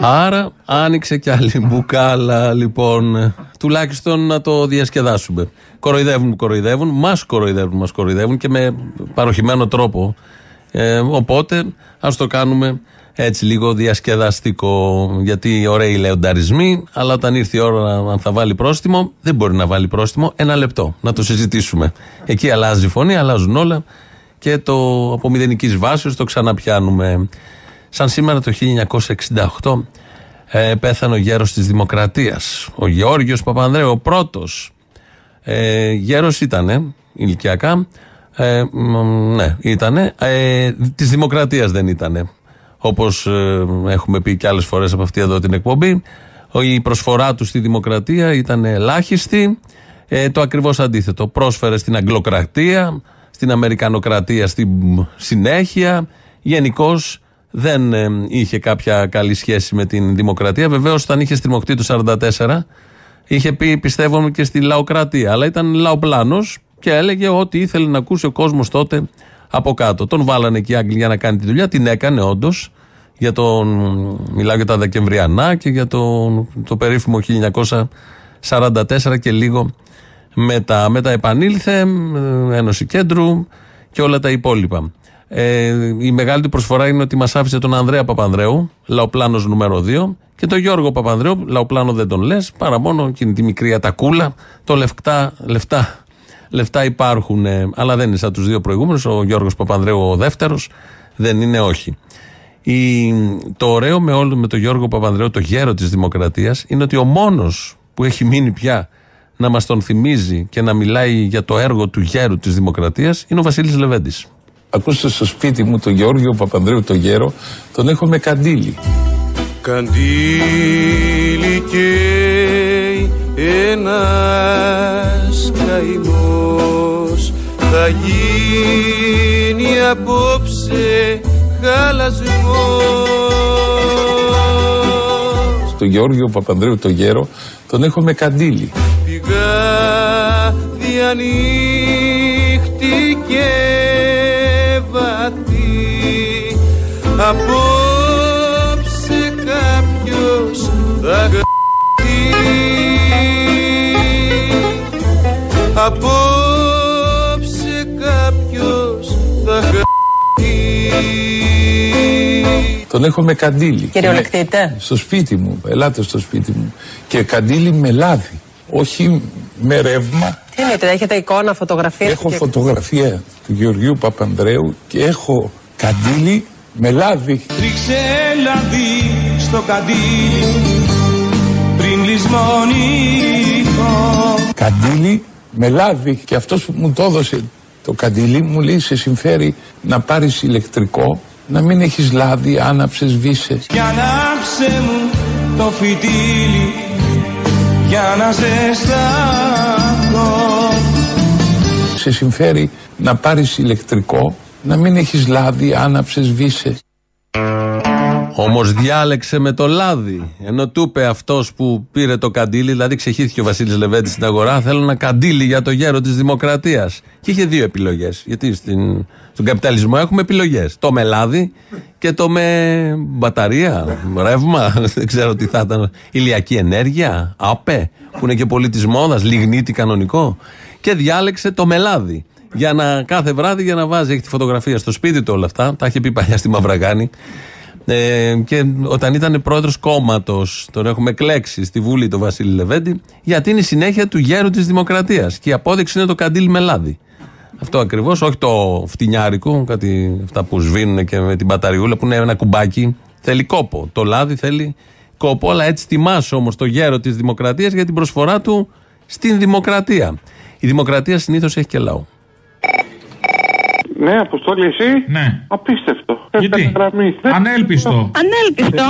Άρα άνοιξε κι άλλη μπουκάλα λοιπόν. Τουλάχιστον να το διασκεδάσουμε. Κοροϊδεύουν, κοροϊδεύουν, μας κοροϊδεύουν, μας κοροϊδεύουν και με παροχημένο τρόπο. Ε, οπότε ας το κάνουμε έτσι λίγο διασκεδαστικό. Γιατί ωραίοι λεονταρισμοί, αλλά όταν ήρθε η ώρα αν θα βάλει πρόστιμο, δεν μπορεί να βάλει πρόστιμο. Ένα λεπτό να το συζητήσουμε. Εκεί αλλάζει η φωνή, αλλάζουν όλα και το από μηδενικής βάσης το ξαναπιάνουμε. Σαν σήμερα το 1968 ε, πέθανε ο γέρος της Δημοκρατίας. Ο Γεώργιος Παπανδρέου, ο πρώτος. Ε, γέρος ήτανε, ηλικιακά. Ε, ναι, ήτανε. Ε, της Δημοκρατίας δεν ήτανε. Όπως ε, έχουμε πει και άλλες φορές από αυτή εδώ την εκπομπή. Η προσφορά του στη Δημοκρατία ήταν ελάχιστη. Ε, το ακριβώς αντίθετο. Πρόσφερε στην Αγγλοκρατία, στην Αμερικανοκρατία στη συνέχεια. Γενικώς δεν ε, είχε κάποια καλή σχέση με την δημοκρατία. Βεβαίως, όταν είχε στριμωχτεί το 1944, είχε πει πιστεύω και στη λαοκρατία. Αλλά ήταν λαοπλάνος και έλεγε ότι ήθελε να ακούσει ο κόσμος τότε από κάτω. Τον βάλανε και οι Άγγλοι για να κάνει τη δουλειά. Την έκανε όντως. Για τον, μιλάω για τα Δεκεμβριανά και για το, το περίφημο 1944 και λίγο μετά. Μετά επανήλθε, ε, Ένωση Κέντρου και όλα τα υπόλοιπα. Ε, η μεγάλη του προσφορά είναι ότι μας άφησε τον Ανδρέα Παπανδρέου, λαοπλάνος νούμερο 2, και τον Γιώργο Παπανδρέου, λαοπλάνο δεν τον λες, παρά μόνο εκείνη τη μικρή ατακούλα. Το λεφτά, λεφτά, λεφτά υπάρχουν, ε, αλλά δεν είναι σαν τους δύο προηγούμενους. Ο Γιώργος Παπανδρέου ο δεύτερος, δεν είναι όχι. Η, το ωραίο με όλο με τον Γιώργο Παπανδρέου, το γέρο της Δημοκρατίας, είναι ότι ο μόνος που έχει μείνει πια να μας τον θυμίζει και να μιλάει για το έργο του γέρου της Δημοκρατίας είναι ο Βασίλης Λεβέντης. Ακούστε στο σπίτι μου τον Γεώργιο Παπανδρέου τον γέρο, τον έχω με καντήλι. Καντήλι και ένας γίνει απόψε χαλασμός Τον Γεώργιο Παπανδρέου τον γέρο τον έχω με καντήλι. Πηγά διανοίχτη και βαθύ απόψε κάποιος θα γραφτεί Τον έχω με καντήλι. Κυριολεκτείτε. Στο σπίτι μου, ελάτε στο σπίτι μου. Και καντήλι με λάδι, όχι με ρεύμα. Τι εννοείται, έχετε εικόνα, φωτογραφία. Έχω φωτογραφία του Γεωργίου Παπανδρέου και έχω καντήλι με λάδι. Ρίξε λαδί στο καντήλι πριν λησμονήσω Καντήλι με λάδι. Και αυτός που μου το έδωσε το καντήλι μου λέει σε συμφέρει να πάρεις ηλεκτρικό, να μην έχεις λάδι, άναψες, σβήσε. Για ανάψε μου το φυτίλι για να ζεσταθώ Σε συμφέρει να πάρεις ηλεκτρικό, να μην έχεις λάδι, άναψες, σβήσε. Όμως διάλεξε με το λάδι. Ενώ του είπε αυτός που πήρε το καντήλι, δηλαδή ξεχύθηκε ο Βασίλης Λεβέντη στην αγορά, θέλω ένα καντήλι για το γέρο της Δημοκρατίας. Και είχε δύο επιλογές. Γιατί στην, στον καπιταλισμό έχουμε επιλογές. Το με λάδι και το με μπαταρία, ρεύμα, δεν ξέρω τι θα ήταν. Ηλιακή ενέργεια, ΑΠΕ, που είναι και πολύ της μόδας, λιγνίτη κανονικό. Και διάλεξε το με λάδι. Για να κάθε βράδυ για να βάζει, έχει τη φωτογραφία στο σπίτι του όλα αυτά. Τα είχε πει παλιά στη Μαυραγάνη. Ε, και όταν ήταν πρόεδρος κόμματος, τον έχουμε κλέξει στη Βουλή τον Βασίλη Λεβέντη, γιατί είναι η συνέχεια του γέρου της Δημοκρατίας. Και η απόδειξη είναι το καντήλι με λάδι. Αυτό ακριβώς, όχι το φτηνιάρικο, κάτι αυτά που σβήνουν και με την μπαταριούλα που είναι ένα κουμπάκι. Θέλει κόπο. Το λάδι θέλει κόπο, αλλά έτσι τιμάς όμως το γέρο της Δημοκρατίας για την προσφορά του στην Δημοκρατία. Η Δημοκρατία συνήθως έχει και λαό. Ναι, Αποστόλη, εσύ; Ναι. Απίστευτο. Γιατί; Έφτανε γραμμή. Δεν- Ανέλπιστο. Ανέλπιστο.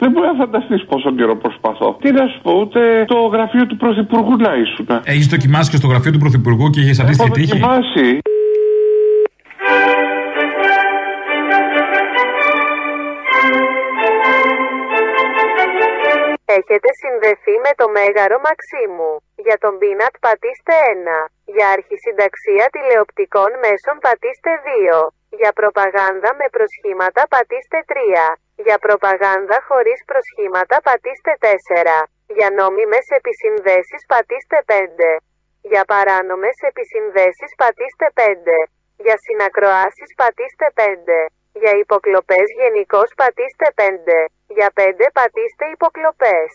Δεν μπορεί να φανταστείς πόσο καιρό προσπαθώ. Τι να σου πω, ούτε το γραφείο του Πρωθυπουργού να ήσουν. Έχεις δοκιμάσει και στο γραφείο του Πρωθυπουργού και έχεις αντίστοιχη Έχω τύχη; δοκιμάσει. Έχετε συνδεθεί με το Μέγαρο Μαξίμου. Για τον Πίνατ πατήστε 1. Για αρχισυνταξία τηλεοπτικών μέσων πατήστε 2. Για προπαγάνδα με προσχήματα πατήστε 3. Για προπαγάνδα χωρίς προσχήματα πατήστε 4. Για νόμιμες επισυνδέσεις πατήστε 5. Για παράνομες επισυνδέσεις πατήστε 5. Για συνακροάσεις πατήστε 5. Για υποκλοπές γενικώς πατήστε 5. Για 5 πατήστε υποκλοπές.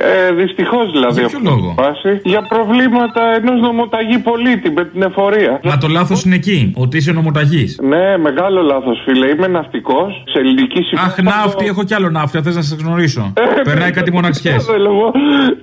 Ε, Δυστυχώς δηλαδή. Για ποιο λόγο; Φάση, για προβλήματα ενός νομοταγή πολίτη με την εφορία. Μα το λάθος είναι εκεί, ότι είσαι νομοταγής. Ναι, μεγάλο λάθος, φίλε. Είμαι ναυτικός σε ελληνική σημαία. Αχ, ναύτη, έχω κι άλλο ναύτη, θες να σας γνωρίσω. Ε, Περνάει κάτι μοναξιές. Εγώ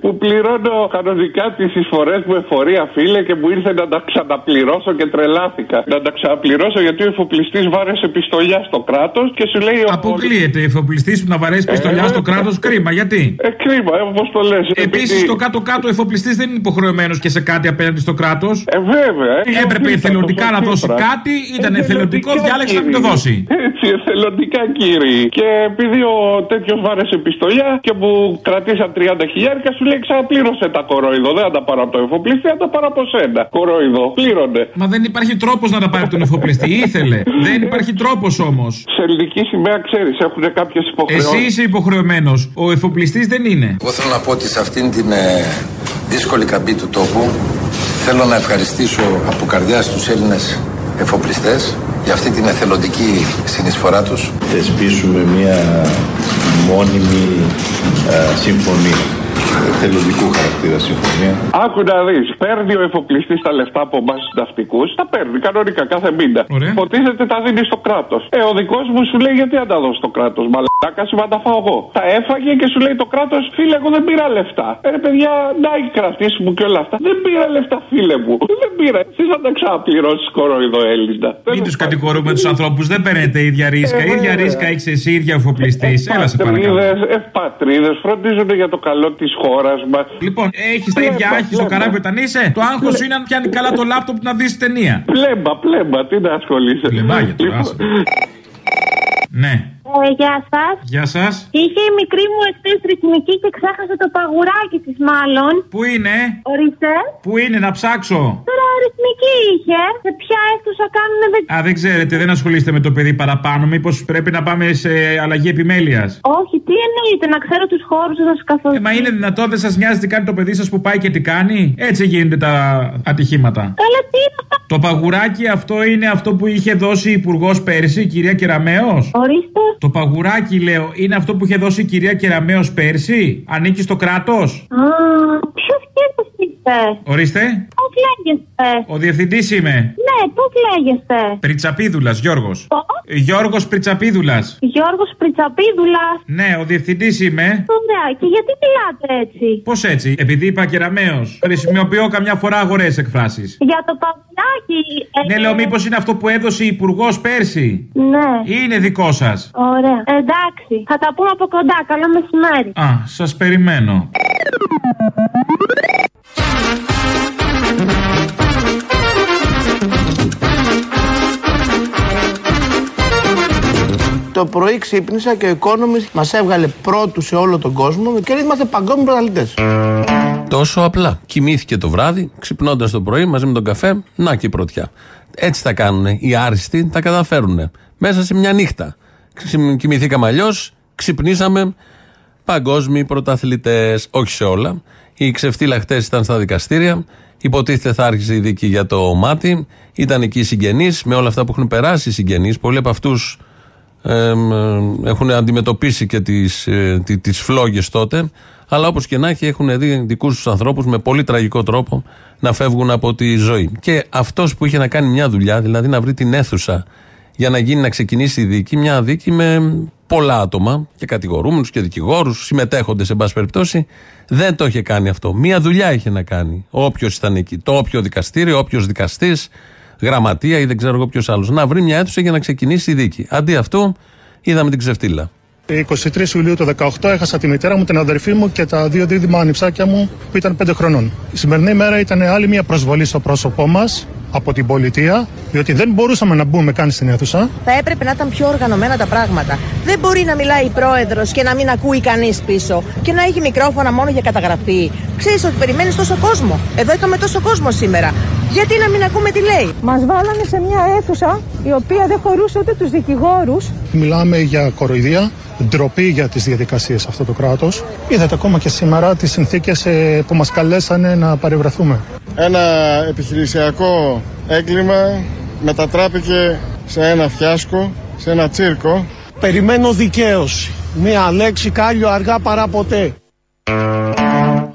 που πληρώνω κανονικά τις εισφορές μου εφορία, φίλε, και μου ήρθε να τα ξαναπληρώσω και τρελάθηκα. Να τα ξαναπληρώσω γιατί ο εφοπλιστής βάρεσε πιστολιά στο κράτος και σου λέει. ο- Αποκλείεται εφοπλιστής που να βαρέσει πιστολιά Ε, στο κράτος, κρίμα. Γιατί; Ε, κρίμα, όπως το λες. Επίσης, στο κάτω-κάτω, ο εφοπλιστή δεν είναι υποχρεωμένος και σε κάτι απέναντι στο κράτος. Ε, βέβαια. ε, Έπρεπε οφείλει εθελοντικά το να δώσει Τσίπρας. κάτι, ήταν Εθελοντικά, εθελοντικός, διάλεξε να μην το κύριε. δώσει. Έτσι, εθελοντικά κύριε. Και επειδή ο τέτοιος βάρεσε πιστολιά και μου κρατήσαν 30 χιλιάρικα, σου λέει ξαναπλήρωσε τα κορόιδο. Δεν θα τα πάρω από το εφοπλιστή, θα τα πάρω από σένα. Κορόιδο. Πλήρωνε. Μα δεν υπάρχει τρόπος να τα πάρει από τον εφοπλιστή. Ήθελε. δεν υπάρχει τρόπος όμως. Σε ελληνική σημαία ξέρεις, έχουν κάποιες υποχρεώσεις. Εσύ είσαι υποχρεωμένος. Ο εφοπλιστή δεν είναι. Εγώ θέλω να πω ότι σε αυτήν την ε, δύσκολη καμπή του τόπου θέλω να ευχαριστήσω από καρδιά τους Έλληνες εφοπλιστές για αυτή την εθελοντική συνεισφορά τους. θεσπίσουμε μια μόνιμη ε, συμφωνία, θελοντικού χαρακτήρα συμφωνία. Άκου να δεις. Παίρνει ο εφοπλιστής τα λεφτά από εμάς τους ναυτικούς. Τα παίρνει κανονικά κάθε μήνα. Υποτίθεται τα δίνει στο κράτος. Ε, ο δικός μου σου λέει γιατί να τα δώσει στο κράτος. Μαλάκα σου να τα φάω εγώ. Τα έφαγε και σου λέει το κράτος, φίλε, εγώ δεν πήρα λεφτά. Ε, ρε παιδιά, να οι κρατήσει μου και όλα αυτά. Δεν πήρα λεφτά, φίλε μου. Δεν πήρα. Εσύ θα τα ξαναπληρώσεις κοροϊδό Έλληνα. Μην τους κατηγορούμε τους ανθρώπους, δεν παίρνετε ίδια ρίσκα. Ε, ίδια βέβαια. ρίσκα έχεις εσύ, ίδια εφοπλιστής. Έλα σε παρακαλώ. Ευπατρίδε φροντίζουν για το καλό τη χώρας μας. Λοιπόν, έχεις τα ίδια άχη στο καράβι όταν είσαι; Το άγχος σου είναι αν πιάνει καλά το λάπτοπ να δεις ταινία. Πλέμπα, πλέμπα, τι να ασχολείσαι. Πλεμπάγια τώρα, άσε. Ναι. Ε, γεια σας. Γεια σας. Είχε η μικρή μου εχθές ρυθμική και ξέχασε το παγουράκι της, μάλλον. Πού είναι; Ορίστε. Πού είναι να ψάξω; Τώρα ρυθμική είχε. Σε ποια αίθουσα κάνουν δεν. Α, δεν ξέρετε, δεν ασχολείστε με το παιδί παραπάνω. Μήπως πρέπει να πάμε σε αλλαγή επιμέλειας; Όχι, τι εννοείται, να ξέρω τους χώρους σας καθόλου. Ε, μα είναι δυνατόν, δεν σας νοιάζει τι κάνει το παιδί σας που πάει και τι κάνει; Έτσι γίνονται τα ατυχήματα. Καλά, τι είναι αυτά; Το παγουράκι αυτό είναι αυτό που είχε δώσει η Υπουργός πέρσι, η κυρία Κεραμέο. Ορίστε. Το παγουράκι, λέω, είναι αυτό που είχε δώσει η κυρία Κεραμέο πέρσι; Ανήκει στο κράτος; Α, ποιος σχέδιο είστε. Ορίστε. Πώς λέγεστε. Ο διευθυντής είμαι. Ναι, πώς λέγεστε; Πριτσαπίδουλας, Γιώργος. Πώς; Γιώργος Πριτσαπίδουλας. Γιώργος Πριτσαπίδουλας. Ναι, ο διευθυντής είμαι. Ωραία, και γιατί μιλάτε έτσι; Πώς έτσι, επειδή είπα κεραμαίο. Χρησιμοποιώ καμιά φορά αγορές εκφράσεις. Για το παγουλάκι. ε, Ναι, λέω, μήπως είναι αυτό που έδωσε η Υπουργός πέρσι; Ναι. Ή είναι δικό σας. Ωραία. Εντάξει. Θα τα πούμε από κοντά. Καλό μεσημέρι. Α, σας περιμένω. Το πρωί ξύπνησα και ο Economist μας έβγαλε πρώτου σε όλο τον κόσμο και είμαστε παγκόσμιοι πρωταθλητές. Τόσο απλά. Κοιμήθηκε το βράδυ, ξυπνώντας το πρωί μαζί με τον καφέ, να και η πρωτιά. Έτσι θα κάνουν. Οι άριστοι τα καταφέρουν. Μέσα σε μια νύχτα. Ξυμ- Κοιμηθήκαμε αλλιώς, ξυπνήσαμε παγκόσμιοι πρωταθλητές. Όχι σε όλα. Οι ξεφτύλα χτες ήταν στα δικαστήρια. Υποτίθεται θα άρχισε η δίκη για το μάτι. Ήταν εκεί οι συγγενείς με όλα αυτά που έχουν περάσει οι συγγενείς. Πολλοί από αυτούς έχουν αντιμετωπίσει και τις, ε, τι- τις φλόγες τότε αλλά όπως και να έχει έχουν δει δικούς τους ανθρώπους με πολύ τραγικό τρόπο να φεύγουν από τη ζωή. Και αυτός που είχε να κάνει μια δουλειά δηλαδή να βρει την αίθουσα για να γίνει να ξεκινήσει η δίκη μια δίκη με πολλά άτομα και κατηγορούμενους και δικηγόρους συμμετέχοντες σε πάση περιπτώσει δεν το είχε κάνει αυτό. Μια δουλειά είχε να κάνει. Όποιος ήταν εκεί το όποιο δικαστήριο, όποιος δικαστής γραμματεία ή δεν ξέρω εγώ ποιος άλλος. Να βρει μια αίθουσα για να ξεκινήσει η δίκη. Αντί αυτού, είδαμε την ξεφτύλα. 23 Ιουλίου του 2018 έχασα τη μητέρα μου, την αδερφή μου και τα δύο δίδυμα ανιψάκια μου που ήταν 5 χρονών. Η σημερινή ημέρα ήταν άλλη μια προσβολή στο πρόσωπό μας από την πολιτεία, διότι δεν μπορούσαμε να μπούμε καν στην αίθουσα. Θα έπρεπε να ήταν πιο οργανωμένα τα πράγματα. Δεν μπορεί να μιλάει η πρόεδρος και να μην ακούει κανείς πίσω και να έχει μικρόφωνα μόνο για καταγραφή. Ξέρεις ότι περιμένεις τόσο κόσμο. Εδώ είχαμε τόσο κόσμο σήμερα. Γιατί να μην ακούμε τι λέει; Μας βάλανε σε μια αίθουσα η οποία δεν χωρούσε ούτε τους δικηγόρους. Μιλάμε για κοροϊδία, ντροπή για τις διαδικασίες σε αυτό το κράτος. Είδατε ακόμα και σήμερα τις συνθήκες ε, που μας καλέσανε να παρευρεθούμε. Ένα επιχειρησιακό έγκλημα μετατράπηκε σε ένα φιάσκο, σε ένα τσίρκο. Περιμένω δικαίωση. Μία λέξη κάλιο αργά παρά ποτέ.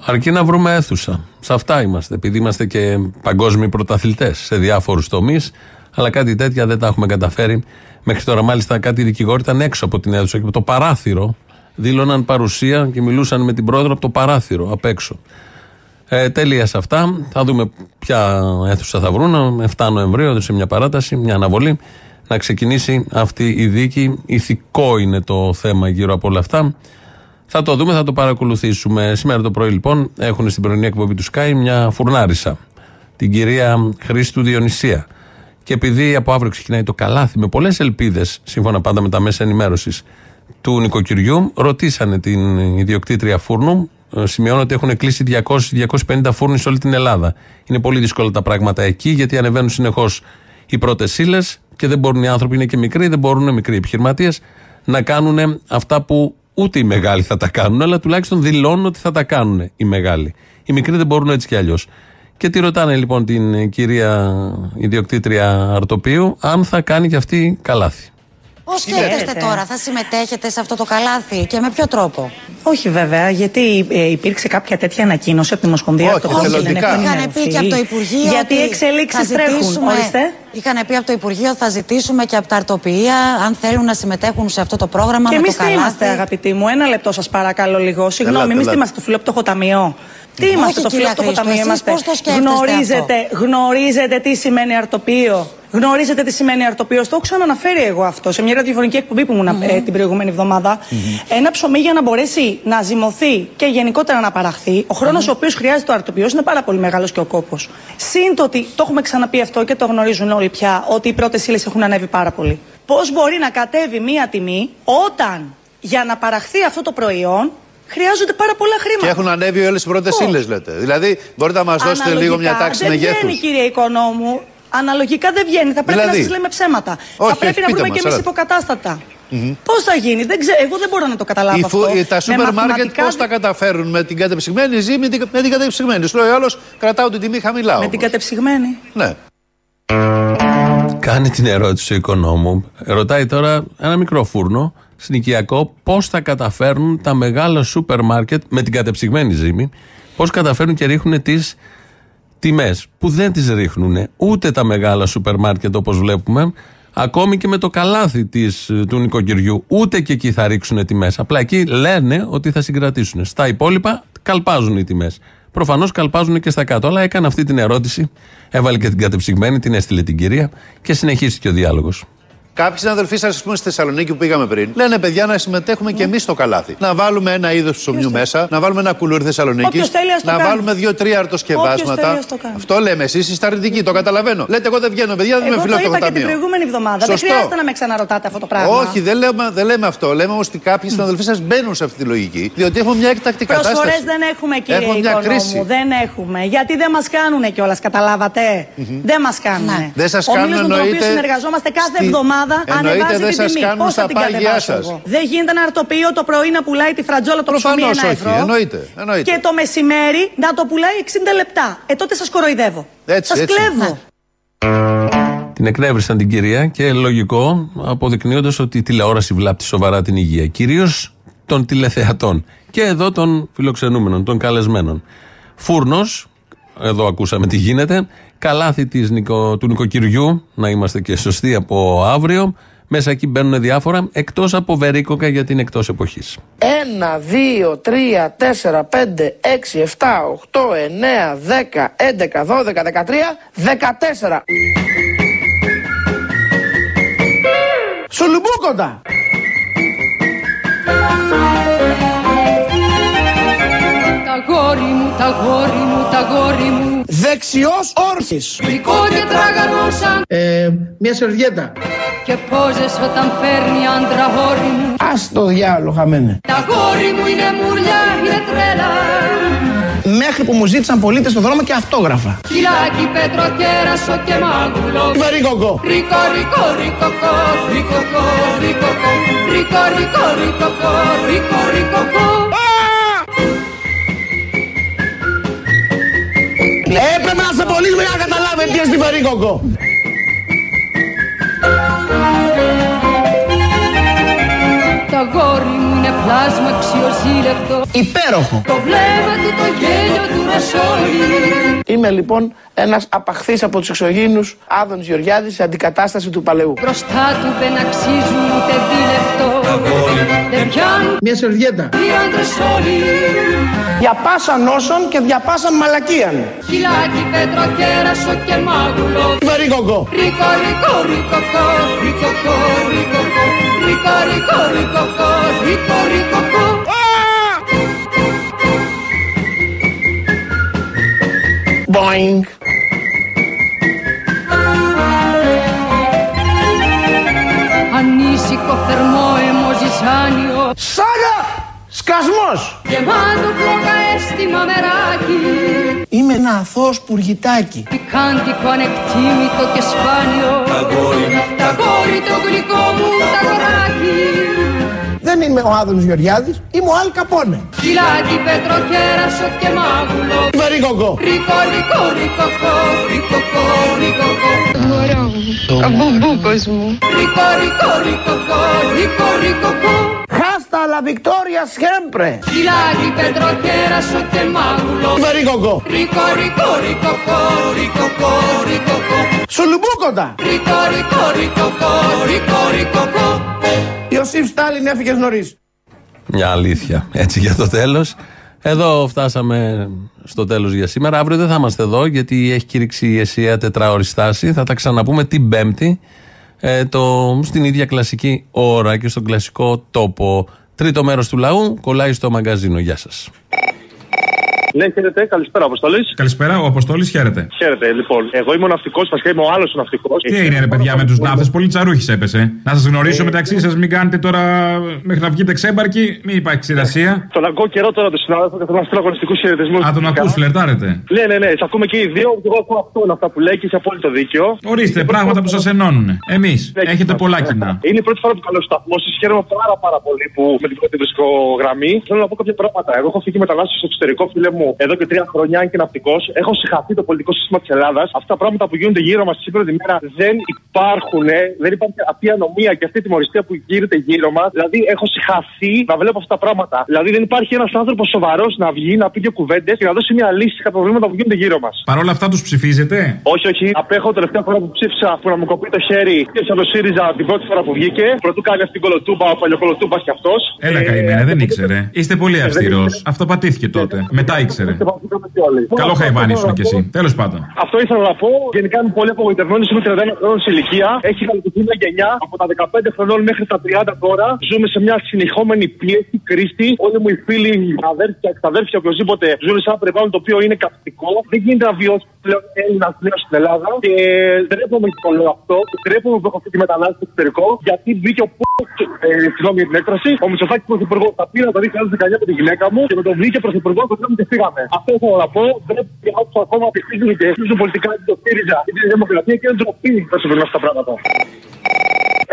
Αρκεί να βρούμε αίθουσα. Σε αυτά είμαστε. Επειδή είμαστε και παγκόσμιοι πρωταθλητές σε διάφορους τομείς, αλλά κάτι τέτοια δεν τα έχουμε καταφέρει. Μέχρι τώρα, μάλιστα, κάτι δικηγόροι ήταν έξω από την αίθουσα και από το παράθυρο δήλωναν παρουσία και μιλούσαν με την πρόεδρο από το παράθυρο απ' έξω. Ε, τέλεια σε αυτά. Θα δούμε ποια αίθουσα θα βρουν. 7 Νοεμβρίου, σε μια παράταση, μια αναβολή, να ξεκινήσει αυτή η δίκη. Ηθικό είναι το θέμα γύρω από όλα αυτά. Θα το δούμε, θα το παρακολουθήσουμε. Σήμερα το πρωί, λοιπόν, έχουν στην πρωινή εκπομπή του Sky μια φουρνάρισα. Την κυρία Χρήστου Διονυσία. Και επειδή από αύριο ξεκινάει το καλάθι με πολλές ελπίδες, σύμφωνα πάντα με τα μέσα ενημέρωσης του νοικοκυριού, ρωτήσανε την ιδιοκτήτρια φούρνου. ε, Σημειώνω ότι έχουν κλείσει 200-250 φούρνοι σε όλη την Ελλάδα. Είναι πολύ δύσκολα τα πράγματα εκεί, γιατί ανεβαίνουν συνεχώς οι πρώτες ύλες και δεν μπορούν οι άνθρωποι, είναι και μικροί, δεν μπορούν μικροί επιχειρηματίες να κάνουν αυτά που ούτε οι μεγάλοι θα τα κάνουν, αλλά τουλάχιστον δηλώνουν ότι θα τα κάνουν οι μεγάλοι. Οι μικροί δεν μπορούν έτσι κι αλλιώς. Και τη ρωτάνε λοιπόν την ε, κυρία ιδιοκτήτρια Αρτοπίου αν θα κάνει και αυτή καλάθι. Πώς σκέφτεστε τώρα, θα συμμετέχετε σε αυτό το καλάθι και με ποιο τρόπο; Όχι βέβαια, γιατί ε, υπήρξε κάποια τέτοια ανακοίνωση από τη Ομοσπονδία Όχι, Αρτοπών και την θελοντικά. έχουν Είχαν πει ενημερωθεί. και από το Υπουργείο. Γιατί ότι εξελίξεις θα τρέχουν. ζητήσουμε- Ορίστε. Είχαν πει από το Υπουργείο θα ζητήσουμε και από τα αρτοπία αν θέλουν να συμμετέχουν σε αυτό το πρόγραμμα Και με εμείς το τι καλάθι. είμαστε, αγαπητοί μου. Ένα λεπτό σας παρακαλώ λίγο. Συγγνώμη, Ελάτε, εμείς τι ελάτε. είμαστε το φιλόπτωχο ταμείο. Τι Όχι, είμαστε το κυρία φιλόπτωχο Χρήστο, ταμείο, εσείς είμαστε; πώς το σκέφτεστε γνωρίζετε, γνωρίζετε τι σημαίνει αρτοπείο; Γνωρίζετε τι σημαίνει αρτοπείο; Το έχω ξαναναφέρει εγώ αυτό σε μια ραδιοφωνική εκπομπή που ήμουν ε, την προηγούμενη εβδομάδα. Ένα ψωμί για να μπορέσει να ζυμωθεί και γενικότερα να παραχθεί, ο χρόνος ο οποίος χρειάζεται το αρτοπείο είναι πάρα πολύ μεγάλος και ο κόπος. Συν το ότι το έχουμε ξαναπεί αυτό και το γνωρίζουν όλοι πια, ότι οι πρώτες ύλες έχουν ανέβει πάρα πολύ. Πώς μπορεί να κατέβει μία τιμή όταν για να παραχθεί αυτό το προϊόν χρειάζονται πάρα πολλά χρήματα. Και έχουν ανέβει όλες οι πρώτες Ω. ύλες, λέτε. Δηλαδή, μπορείτε να μας δώσετε λίγο μια Αναλογικά τάξη δεν μεγέθου. βγαίνει, κύριε Οικονόμου. Αναλογικά δεν βγαίνει. Θα πρέπει Δηλαδή; να σας λέμε ψέματα. Όχι, θα πρέπει όχι, να πείτε βρούμε μας, και εμείς έλατε. υποκατάστατα. Μμμ. Πώς θα γίνει, δεν ξέρω, εγώ δεν μπορώ να το καταλάβω Οι αυτό. φου- Τα Με σούπερ μάρκετ μαθηματικά- πώς τα καταφέρουν με την κατεψυγμένη; Ζύμη με την, με την κατεψυγμένη. Σου λέει ο άλλος, κρατάω την τιμή χαμηλά. Με όμως. την κατεψυγμένη. Ναι. Κάνει την ερώτηση ο οικονόμου. Ρωτάει τώρα ένα μικρό φούρνο, συνοικιακό, πώς θα καταφέρνουν τα μεγάλα σούπερ μάρκετ με την κατεψυγμένη ζύμη, πώς καταφέρνουν και ρίχνουν τις τιμές. Που δεν τις ρίχνουν ούτε τα μεγάλα σούπερ μάρκετ όπως βλέπουμε, ακόμη και με το καλάθι της, του νοικοκυριού. Ούτε και εκεί θα ρίξουν τιμές. Απλά εκεί λένε ότι θα συγκρατήσουν. Στα υπόλοιπα καλπάζουν οι τιμές. Προφανώς καλπάζουν και στα κάτω. Αλλά έκανε αυτή την ερώτηση, έβαλε και την κατεψυγμένη, την έστειλε την κυρία και συνεχίστηκε ο διάλογος. Κάποιοι συναδελφοί σας, ας πούμε, στη Θεσσαλονίκη που πήγαμε πριν, λένε παιδιά να συμμετέχουμε και εμείς στο καλάθι. Να βάλουμε ένα είδος ψωμιού μέσα, να βάλουμε ένα κουλούρι Θεσσαλονίκης, Όποιος θέλει, ας το να κάνει. βάλουμε δύο-τρία Όποιος αρτοσκευάσματα. θέλει, ας το κάνει. Αυτό λέμε. Εσείς είστε αρνητικοί, το καταλαβαίνω. Λέτε, εγώ δεν βγαίνω, παιδιά, δεν Εγώ με το φιλόκτοχο είπα και την ταμείο. προηγούμενη εβδομάδα. Σωστό. Δεν χρειάζεται να με ξαναρωτάτε αυτό το πράγμα. Όχι, δεν λέμε, δεν λέμε αυτό. Λέμε όμως ότι κάποιοι συναδελφοί σας μπαίνουν σε αυτή τη λογική, διότι έχουμε μια έκτακτη Προσφορές κατάσταση. δεν έχουμε, κύριε Έχουμε μια Οικονόμου. κρίση. Δεν έχουμε. Γιατί δεν μας κάνουν κιόλας, καταλάβατε; Δεν μας κάνουν. Δεν σας Ο κάνουν, μήλος με τον οποίο εννοείται, συνεργαζόμαστε κάθε στη- εβδομάδα εννοείται ανεβάζει δεν την σας τιμή. κάνουν Πώς θα στα την πάγια κατεβάσω σας. εγώ; Δεν γίνεται ένα αρτοπείο το πρωί να πουλάει τη φρατζόλα το ψωμί Προφανώς ένα όχι, ευρώ. εννοείται, εννοείται. Και το μεσημέρι να το πουλάει 60 λεπτά. Ε, τότε σας κοροϊδεύω. Έτσι, Σας έτσι. κλέβω. Την εκνεύρισαν την κυρία και λογικό αποδεικνύοντας ότι η τηλεόραση βλάπτει σοβαρά την υγεία. Κυρίως των τηλεθεατών. Και εδώ των φιλοξενούμενων, των καλεσμένων. Φούρνος, εδώ ακούσαμε τι γίνεται. Καλάθι της νοικο, του νοικοκυριού, να είμαστε και σωστοί από αύριο. Μέσα εκεί μπαίνουν διάφορα, εκτός από βερίκοκα γιατί είναι εκτός εποχής. 1, 2, 3, 4, 5, 6, 7, 8, 9, 10, 11, 12, 13, 14. Σουλουμπούκοντα! Τα γόρι μου, τα γόρι μου, τα γόρι μου Δεξιός όρθις. Γλυκό και τραγανό σαν Ε, μια σερβιέτα. Και πόζες όταν παίρνει άντρα γόρι μου Ας το διάλογο χαμένε. Τα γόρι μου είναι μουρλιά, είναι τρέλα μέχρι που μου ζήτησαν πολίτες στον δρόμο και αυτόγραφα. Φυλάκι, πέτρο, κέρασο και μάγουλο. Βαρύκοκο. Ρίκο, ρίκο, ρίκοκο, ρίκοκο, ρίκοκο, ρίκο, ρίκο, ρίκοκο, ρίκο, ρίκοκο. Έπρεπε να σε πωλήσουμε για να καταλάβετε τι είναι στη Βαρύκοκο. Το αγόρι μου είναι πλάσμα αξιοζήλευτο. Υπέροχο. Το βλέμμα του το γέλιο του ρασόλι. Είμαι λοιπόν ένας απαχθής από τους εξωγήινους Άδων Γεωργιάδης σε αντικατάσταση του παλαιού. Μπροστά του δεν αξίζουν ούτε δίλεπτο. Δεν πιάνουν Μια σερβιέτα. οι άντρες όλοι. Για πάσα νόσων και διαπάσαν μαλακίαν. Φυλάκι, πέτρο, κέρασο και μάγουλο. Βαρύκοκο. Ρίκο, ρίκο, ρίκοκο, ρίκοκο, ρίκοκο, ρίκο, ρίκο, ρίκοκο, ρίκο, ρίκοκο. Boing. Ανήσυχο, θερμό, αιμοζυσάνιο. Σάγα! Σκασμός! Γεμάτο φλόγα αίσθημα μεράκι. Είμαι ένα αθώος πουργητάκι. Πικάντικο, ανεκτήμητο και σπάνιο. Τα κόρη το γλυκό μου τα κοράκι. Δεν είμαι ο Άδωνος Γεωργιάδης, είμαι ο Αλ Καπόνε. Φυλάκι, πέτρο, κέρασο και μάγουλο. Βαρύκοκο. Ρίκο, ρίκο, ρίκοκο, ρίκοκο, ρίκοκο. Μωρό μου, ο μπουμπούκος μου. Ρίκο, ρίκο, ρίκοκο, ρίκο, ρίκοκο. Χάστα la victoria siempre. Φυλάκι, πέτρο, κέρασο και μάγουλο. Βαρύκοκο. Ρίκο, ρίκο, ρίκοκο, ρίκοκο, ρίκοκο. Σουλουμπούκοτα. Ρίκο, ρίκο, ρίκοκο, ρίκο, ρίκοκο. Ιωσήφ Στάλιν έφυγες νωρίς. Μια αλήθεια. Έτσι για το τέλος. Εδώ φτάσαμε στο τέλος για σήμερα. Αύριο δεν θα είμαστε εδώ γιατί έχει κηρύξει η ΕΣΥΑ τετράωρη στάση. Θα τα ξαναπούμε την Πέμπτη ε, το, στην ίδια κλασική ώρα και στον κλασικό τόπο. Τρίτο μέρος του λαού κολλάει στο μαγκαζίνο. Γεια σας. Ναι, χαίρετε. Καλησπέρα, Αποστολή. Καλησπέρα, ο Αποστόλης χαίρετε. Χαίρετε, λοιπόν. Εγώ είμαι ο ναυτικός, βασικά είμαι ο άλλος ναυτικός. Τι έγινε, ρε παιδιά, με τους ναύτες, πολύ τσαρούχης έπεσε. Να σας γνωρίσω μεταξύ σας, μην κάνετε τώρα μέχρι να βγείτε ξέμπαρκοι, μην υπάρχει ξηρασία. Τον ακούω καιρό τώρα τον συνάδελφο και θέλω να στείλω αγωνιστικού χαιρετισμούς. Α, τον ακούς, φλερτάρετε. Ναι, ναι, ναι. Σε ακούμε και οι δύο. και Εγώ ακούω αυτό αυτά που λέει και έχει απόλυτο δίκιο. Ορίστε, πράγματα που σας ενώνουν. Εμείς έχετε πολλά κοινά. Είναι η πρώτη φορά που καλώ σταθμό σας. Χαίρομαι πάρα, πάρα πολύ που με την πρώτη βρίσκω γραμμή. Θέλω να πω κάποια πράγματα. Εγώ έχω φύγει μετανάστε στο εξωτερικό, φίλε μου, εδώ και τρία χρόνια, αν και ναυτικό. Έχω συγχαθεί το πολιτικό σύστημα τη Ελλάδα. Αυτά τα πράγματα που γίνονται γύρω μα σήμερα τη μέρα δεν υπάρχουν. ε. Δεν υπάρχει αυτή η ανομία και αυτή η τιμωριστία που γίνεται γύρω μα. Δηλαδή, έχω συγχαθεί να βλέπω αυτά τα πράγματα. Δηλαδή, δεν υπάρχει ένα άνθρωπο σοβαρό να βγει, να πει δύο κουβέντε και να δώσει μια λύση στα προβλήματα που γίνονται γύρω μα. Παρ' όλα αυτά του ψηφίζετε. Όχι, όχι. Απέχω τελευταία φορά που ψήφισα που να μου κοπεί το χέρι και σαν το ΣΥΡΙΖΑ την πρώτη φορά που βγήκε. Πρωτού κάνει αυτή την κολοτούμπα, ο παλιοκολοτούμπα κι αυτό. Έλα, καημένα, δεν ήξερε. Είστε πολύ αυστηρό. Αυτό πατήθηκε τότε. Μετά ήξερε. Καλό χαϊβάνι ήσουν κι εσύ. Τέλος πάντων. Αυτό ήθελα να πω. Γενικά είμαι πολύ απογοητευμένος. Είμαι 31 χρόνων σε ηλικία. Έχει καλοκαιρινή μια γενιά από τα 15 χρονών μέχρι τα 30 τώρα. Ζούμε σε μια συνεχόμενη πίεση, κρίση. Όλοι μου οι φίλοι, οι αδέρφια, εξαδέρφια, οποιοδήποτε ζουν σε ένα περιβάλλον το οποίο είναι καυτικό. Δεν γίνεται να βιώσει πλέον Έλληνας πλέον στην Ελλάδα. Και ντρέπομαι που το λέω αυτό. Και ντρέπομαι που έχω αυτή τη μετανάστευση στο εξωτερικό. Γιατί μπήκε ο π. Ε, συγγνώμη για την έκφραση. Ο Μητσοφάκη πρωθυπουργός τα πήρα το 2019 με τη γυναίκα μου και με τον βγήκε πρωθυπουργό το και φύγαμε. Αυτό ήθελα να πω. Ντρέπομαι για όσου ακόμα ψηφίζουν και ψηφίζουν πολιτικά την το ΣΥΡΙΖΑ ή τη Δημοκρατία και είναι ντροπή να συμβαίνουν αυτά τα πράγματα.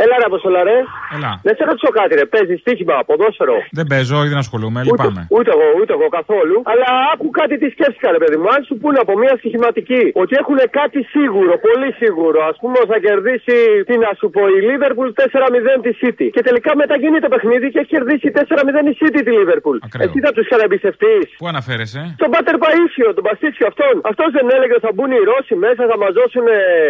Έλα ρε Αποστολά ρε. Έλα. Δεν σε ρωτήσω κάτι ρε. Παίζεις στοίχημα, ποδόσφαιρο. Δεν παίζω, ή δεν ασχολούμαι, λυπάμαι. Ούτε εγώ, ούτε εγώ καθόλου. Αλλά άκου κάτι τι σκέφτηκα, ρε παιδί μου. Αν σου πούνε από μια στοιχηματική ότι έχουν κάτι σίγουρο, πολύ σίγουρο. Α πούμε θα κερδίσει, τι να σου πω, η Λίβερπουλ 4-0 τη City. Και τελικά μετά γίνεται παιχνίδι και έχει κερδίσει 4-0 η City τη Λίβερπουλ. Εσύ θα τους ξαναεμπιστευτεί. Πού αναφέρεσαι; Τον Πάτερ Παΐσιο, τον Παστίτσιο αυτόν. Αυτός δεν έλεγε ότι θα μπουν οι Ρώσοι μέσα, θα μα δώσουν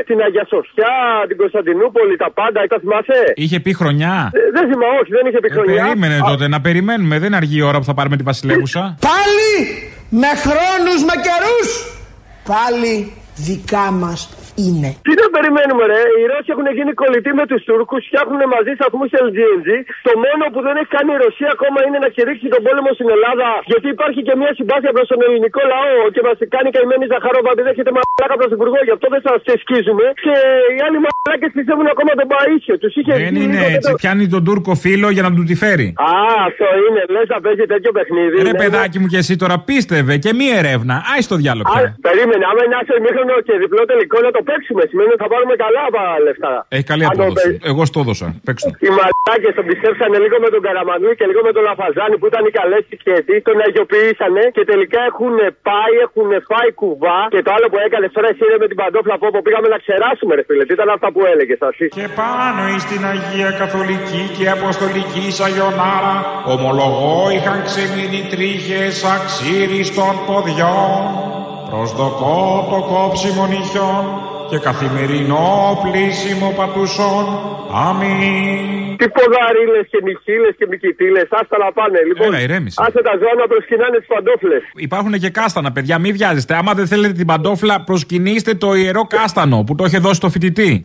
την Αγία Σοφιά, την Κωνσταντινούπολη, τα πάντα. Τα θυμάσαι. Είχε πει χρονιά; Ε, δεν θυμάμαι, όχι, δεν είχε πει Ε, χρονιά. περίμενε τότε, να περιμένουμε. Δεν είναι αργή η ώρα που θα πάρουμε τη Βασιλεύουσα. Πάλι με χρόνους, με καιρούς. Πάλι δικά μας είναι. Τι να περιμένουμε, ρε; Οι Ρώσοι έχουν γίνει κολλητοί με τους Τούρκους, φτιάχνουν μαζί σταθμού LGNG. Το μόνο που δεν έχει κάνει η Ρωσία ακόμα είναι να κηρύξει τον πόλεμο στην Ελλάδα. Γιατί υπάρχει και μια συμπάθεια προς τον ελληνικό λαό και μας κάνει καημένη Ζαχαρόβα επειδή έχετε μαλάκα πρωθυπουργό. Γι' αυτό δεν σας εσκίζουμε. Και οι άλλοι μαλάκες πιστεύουν ακόμα τον Παΐσιο. Τους είχε Δεν βγει είναι λίγο έτσι. το- Πιάνει τον Τούρκο φίλο για να του τη φέρει. Α, αυτό είναι. Λες να παίζει τέτοιο παιχνίδι. Ρε Ναι, παιδάκι μου και εσύ τώρα πίστευε και μία ερεύνα. Άι στο διάλογο Α, πια. περίμενε, άμα είναι άσο ημίχρονο και διπλό τελικό να το παίξουμε. Σημαίνει ότι θα πάρουμε καλά από λεφτά. Έχει καλή Αν το απόδοση. παί- Εγώ στο έδωσα. Παίξτε. Οι μαλάκες τον πιστέψανε λίγο με τον Καραμανλή και λίγο με τον Λαφαζάνη που ήταν οι καλές σχέτη. Τον αγιοποιήσανε και τελικά έχουν πάει, έχουν φάει κουβά. Και το άλλο που έκανες τώρα εσύ είναι με την παντόφλα από όπου πήγαμε να ξεράσουμε, ρε φίλε. Τι ήταν αυτά που έλεγες, εσύ. Και πάνω εις την Αγία Καθολική και Αποστολική Σαγιονάρα ομολογώ είχαν ξεμείνει τρίχες αξίριστων ποδιών προσδοκώ το κόψιμο νυχιών και καθημερινό πλήσιμο πατουσών. Αμήν. Τι ποδαρίλε και νυχίλε και μικητήλες, άστα να πάνε. Λοιπόν, Έλα, ηρέμησε. άσε τα ζώα να προσκυνάνε τις παντόφλες. Υπάρχουν και κάστανα, παιδιά, μην βιάζεστε. Άμα δεν θέλετε την παντόφλα, προσκυνήστε το ιερό κάστανο που το είχε δώσει το φοιτητή.